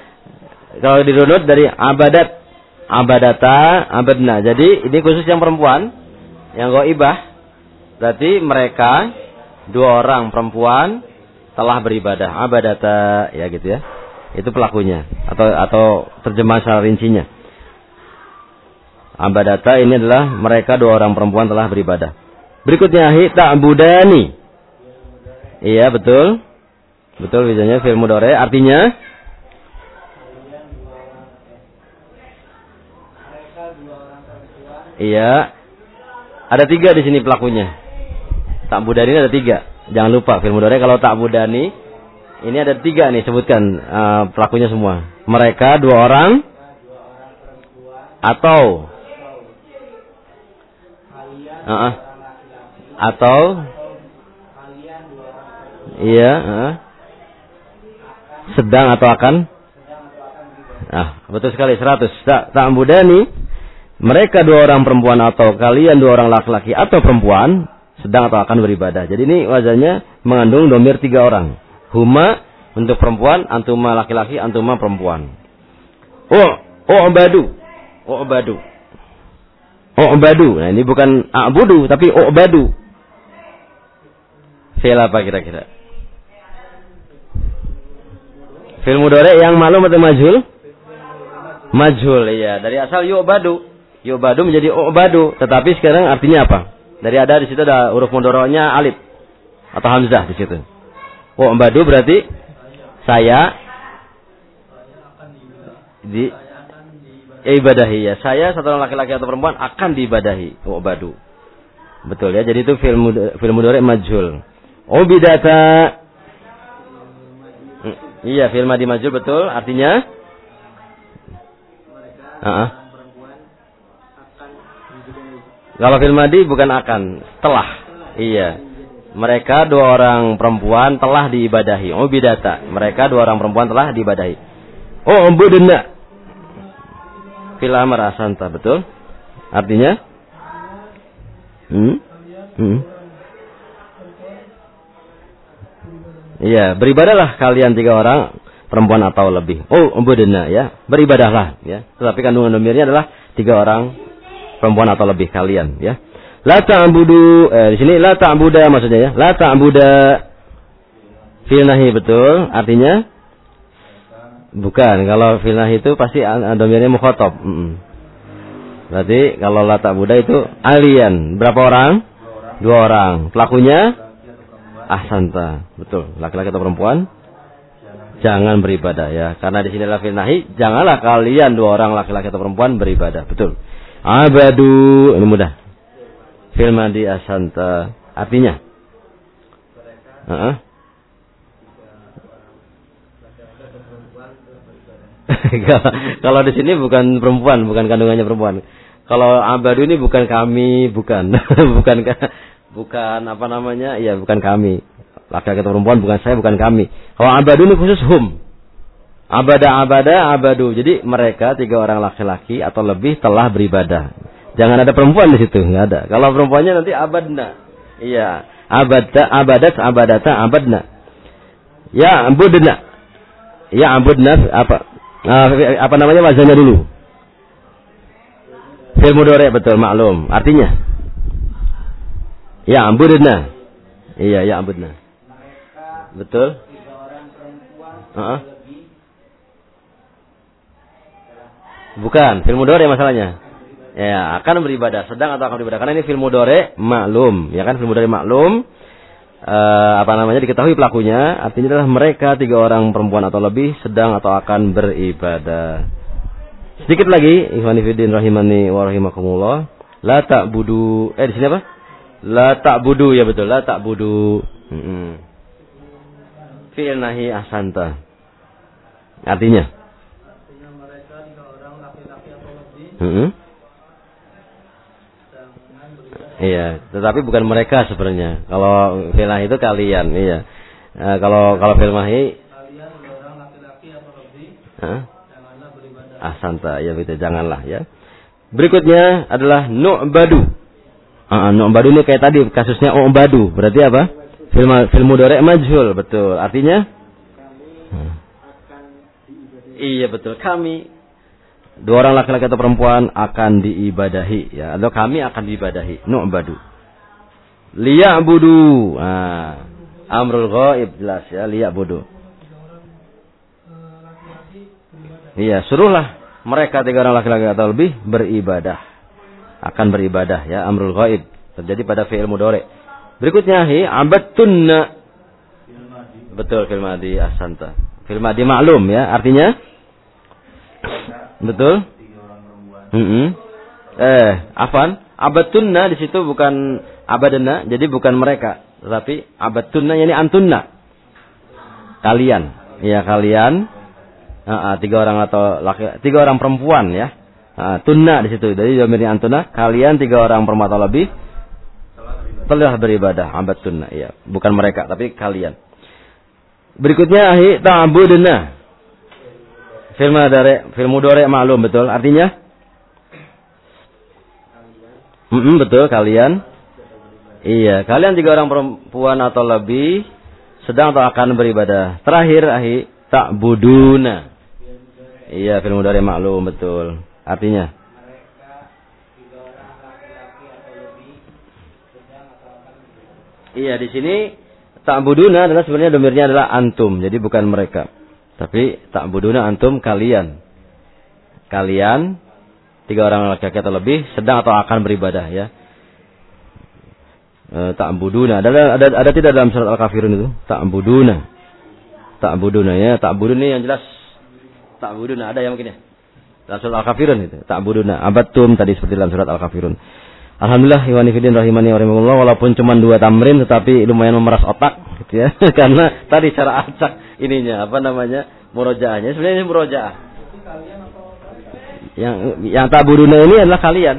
Kalau dirunut dari abadat, abadata, abadna. Jadi ini khusus yang perempuan, yang goibah. Berarti mereka dua orang perempuan telah beribadah abadata ya gitu ya. Itu pelakunya atau atau terjemahan secara rincinya. Abadata ini adalah mereka dua orang perempuan telah beribadah. Berikutnya hi ta'budani. Iya betul. Betul biasanya fi'il mudhari artinya Iya. Ada tiga di sini pelakunya. Tak budani ada tiga. Jangan lupa mudhari kalau tak budani ini ada tiga nih sebutkan uh, pelakunya semua. Mereka dua orang atau uh -uh. atau Iya. Uh. Sedang atau akan? Ah, betul sekali 100. Tak ta'budani mereka dua orang perempuan atau kalian dua orang laki-laki atau perempuan sedang atau akan beribadah. Jadi ini wajahnya mengandung domir tiga orang. Huma untuk perempuan, antuma laki-laki, antuma perempuan. Oh, oh badu, oh badu, oh badu. Nah ini bukan abudu tapi oh badu. Fi'il apa kira-kira? Fil mudore yang maklum atau majhul? Majhul, iya. Dari asal yu'badu. Yu'badu menjadi u'badu. Tetapi sekarang artinya apa? Dari ada di situ ada huruf mudoronya alif. Atau hamzah di situ. U'badu berarti saya di ibadahi ya. Saya satu laki-laki atau perempuan akan diibadahi. U'badu. Betul ya. Jadi itu film mudore majhul. Ubidata Iya, fil madi majul betul. Artinya uh -uh. Kalau fil madi bukan akan, telah. Iya. Mereka dua orang perempuan telah diibadahi. Oh bidata. Mereka dua orang perempuan telah diibadahi. Oh budena. Fil amr asanta, betul? Artinya? Hmm? Hmm? Iya, beribadahlah kalian tiga orang perempuan atau lebih. Oh, umbudena ya, beribadahlah ya. Tetapi kandungan domirnya adalah tiga orang perempuan atau lebih kalian ya. La ta'budu eh, di sini la ta'buda maksudnya ya. La ta'buda fil nahi betul, artinya bukan. Kalau fil nahi itu pasti domirnya mukhatab. Mm. Berarti kalau la ta'buda itu alien. Berapa orang? Dua orang. Pelakunya ahsanta. Betul. Laki-laki atau perempuan? Jangan beribadah ya. Karena di sini adalah nahi, janganlah kalian dua orang laki-laki atau perempuan beribadah. Betul. Abadu. Ini mudah. Fil madi asanta. Artinya? Uh -uh. Kalau di sini bukan perempuan, bukan kandungannya perempuan. Kalau abadu ini bukan kami, bukan, bukan, bukan apa namanya, ya bukan kami. Laki-laki atau perempuan bukan saya, bukan kami. Kalau abadu ini khusus hum. Abada abada abadu. Jadi mereka tiga orang laki-laki atau lebih telah beribadah. Jangan ada perempuan di situ, nggak ada. Kalau perempuannya nanti abadna. Iya, abada abadat abadata abadna. Ya abudna. Ya abudna apa? Nah, apa namanya wazannya dulu? Fil betul maklum. Artinya? Ya ambudna. Iya, ya ambudna. Betul? Uh -uh. Bukan, fil mudore masalahnya. Ya, akan beribadah, sedang atau akan beribadah. Karena ini fil mudore maklum, ya kan fil mudore maklum uh, apa namanya diketahui pelakunya artinya adalah mereka tiga orang perempuan atau lebih sedang atau akan beribadah. Sedikit lagi ikhwan fillah rahimani wa rahimakumullah. La ta'budu eh di sini apa? La ta'budu ya betul, la. Heeh. Hmm. Fi'il nahi ahsanta. Artinya mereka tiga orang laki-laki atau lebih. Hmm. Iya, tetapi bukan mereka sebenarnya. Kalau filah itu kalian, iya. E, kalau kalau filmahi kalian? Janganlah. Ah, santa, ya betul, janganlah ya. Berikutnya adalah nu'badu. Ah, nu'badu ini kayak tadi kasusnya u'badu. Berarti apa? Film film mudhari majhul, betul. Artinya? Hmm. Iya betul. Kami dua orang laki-laki atau perempuan akan diibadahi. Ya atau kami akan diibadahi. Nu'badu. Liya'budu. Ah amrul ghaib jelas ya liya'budu. Iya suruhlah mereka tiga orang laki-laki atau lebih beribadah. Akan beribadah ya amrul ghaib. Terjadi pada fi'il mudhari. Berikutnya hi abattunna betul fil madi ahsanta. Fil madi maklum ya artinya Betul? Mm -hmm. Eh, afan, abatunna di situ bukan abadana, jadi bukan mereka, tetapi abatunna ini antunna. Kalian, ya kalian. Uh, uh, tiga orang atau laki, tiga orang perempuan ya. Uh, tunna di situ. Jadi domirnya antuna, kalian tiga orang perempuan atau lebih telah beribadah abad tunna, ya. Bukan mereka, tapi kalian. Berikutnya ahi ta'buduna. Film dari film mudore maklum betul. Artinya? Mm -mm, betul kalian. Iya, kalian tiga orang perempuan atau lebih sedang atau akan beribadah. Terakhir ahi tak buduna. Iya, film mudore maklum betul. Artinya? Iya, di sini tak buduna adalah sebenarnya domirnya adalah antum, jadi bukan mereka. Tapi tak buduna antum kalian. Kalian tiga orang laki-laki atau lebih sedang atau akan beribadah ya. E, tak buduna ada, ada ada tidak dalam surat al-kafirun itu? Tak buduna. Tak buduna ya, tak buduna yang jelas. Tak buduna ada yang mungkin ya. Dalam surat al-kafirun itu, tak buduna. Abatum tadi seperti dalam surat al-kafirun. Alhamdulillah Iwan Ifidin rahimani wa walaupun cuma dua tamrin tetapi lumayan memeras otak gitu ya. Karena tadi cara acak ininya apa namanya? murojaahnya sebenarnya murojaah. Yang yang tabuduna ini adalah kalian.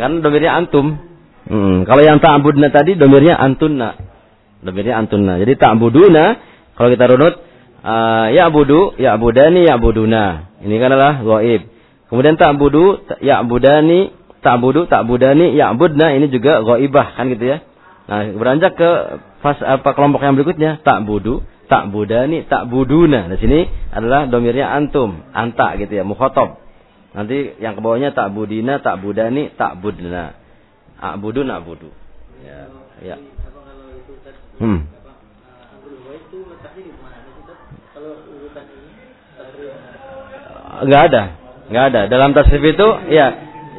Kan domirnya antum. Hmm, kalau yang ta'budna tadi domirnya antunna. Domirnya antunna. Jadi ta'buduna kalau kita runut uh, ya budu, ya budani, ya buduna. Ini kan adalah ghaib. Kemudian ta'budu, ya budani, ta'budu, ta'budani, ya'budna ini juga ghaibah kan gitu ya. Nah, beranjak ke pas apa kelompok yang berikutnya, ta'budu, ta'budani, ta'buduna. Di sini adalah domirnya antum, anta gitu ya, mukhatab. Nanti yang ke bawahnya ta'budina, ta'budani, ta'budna. A'budu, na'budu. Ya, ya. Hmm. Enggak ada. Enggak ada. Dalam tasrif itu ya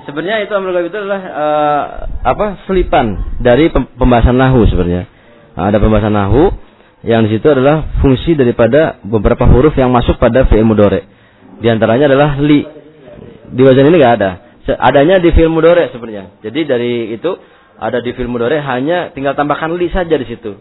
sebenarnya itu amrul itu adalah uh, apa selipan dari pembahasan nahu sebenarnya. Nah, ada pembahasan nahu yang di situ adalah fungsi daripada beberapa huruf yang masuk pada fi'il mudore. Di antaranya adalah li. Di wajan ini nggak ada. adanya di film mudore sebenarnya. Jadi dari itu ada di film mudore hanya tinggal tambahkan li saja di situ.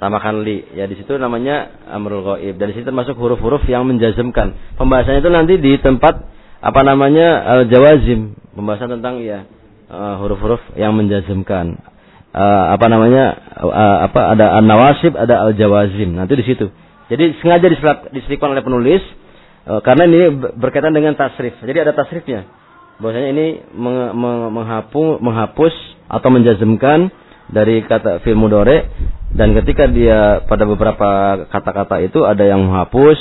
Tambahkan li. Ya di situ namanya amrul ghaib. Dari situ termasuk huruf-huruf yang menjazmkan. Pembahasannya itu nanti di tempat apa namanya al jawazim. Pembahasan tentang ya uh, huruf-huruf yang menjazmkan. Uh, apa namanya uh, apa ada an-nawasib, ada al-jawazim. Nanti di situ. Jadi sengaja diselipkan oleh penulis uh, karena ini berkaitan dengan tasrif. Jadi ada tasrifnya bahwasanya ini meng, meng, menghapus, menghapus atau menjazmkan dari kata fil mudore dan ketika dia pada beberapa kata-kata itu ada yang menghapus,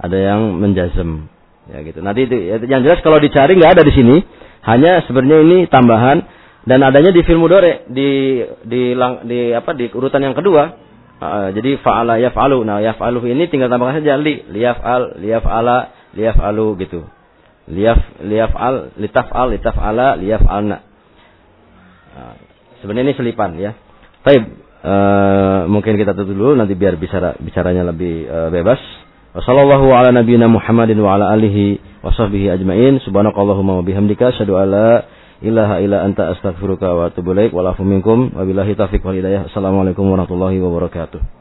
ada yang menjazm. Ya gitu. Nanti itu, ya, yang jelas kalau dicari nggak ada di sini, hanya sebenarnya ini tambahan dan adanya di fil mudore di di lang, di apa di urutan yang kedua. Uh, jadi fa'ala yaf'alu. Nah, yaf'alu ini tinggal tambahkan saja li, liyaf'al, liyaf'ala, liyaf'alu gitu liaf liafal litafal litafala liafalna nah, sebenarnya ini selipan ya Baik, uh, mungkin kita tutup dulu nanti biar bicara bicaranya lebih uh, bebas. Wassallallahu ala nabiyyina Muhammadin wa ala alihi wa sahbihi ajmain. Subhanakallahumma wa bihamdika asyhadu an la ilaha illa anta astaghfiruka wa atubu ilaik. Wa minkum wa billahi taufiq wal hidayah. Assalamualaikum warahmatullahi wabarakatuh.